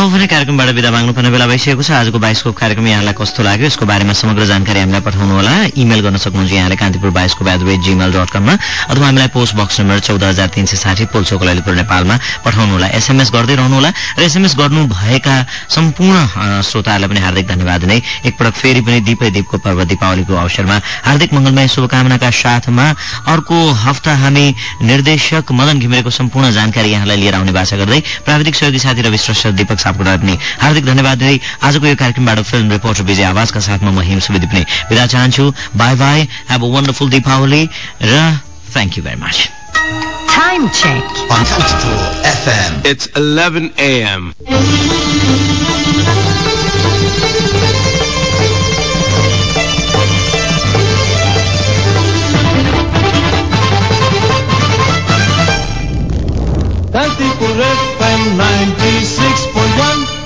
र अब भने कार्यक्रमबाट विदा माग्नुपर्ने बेला भइसकेको छ। आजको बाइस्कोप कार्यक्रम यहाँलाई कस्तो लाग्यो यसको बारेमा समग्र जानकारी हामीलाई पठाउनुहोला इमेल गर्न सक्नुहुन्छ यहाँले Kantipur bioscope at rate gmail dot कममा अथवा हामीलाई पोस्ट बक्स नम्बर चौध हजार तिन सय साठी पोल्चोक ललितपुर नेपालमा पठाउनुहोला एसएमएस गर्दै रहनुहोला र एसएमएस गर्नुभएका सम्पूर्ण श्रोताहरूलाई पनि हार्दिक धन्यवाद नै। एकपटक फेरि पनि दीपै दीपको पर्व दीपावलीको अवसरमा हार्दिक मङ्गलमय शुभकामनाका साथमा अर्को हप्ता हामी निर्देशक मदन घिमिरेको सम्पूर्ण जानकारी यहाँलाई लिएर आउने बाचा गर्दै प्राविधिक सहयोगी साथी रवि श्रेष्ठ दीपक सापकोटालाई पनि हार्दिक धन्यवाद दिँदै आजको यो कार्यक्रमबाट फिल्म रिपोर्टर विजय आवाजका साथमा म हिम सुवेदी पनि विदा चाहन्छु bye bye have a wonderful Deepawali र thank you very much Time check. On FM. It's 11 a.m. That's FM 96.1.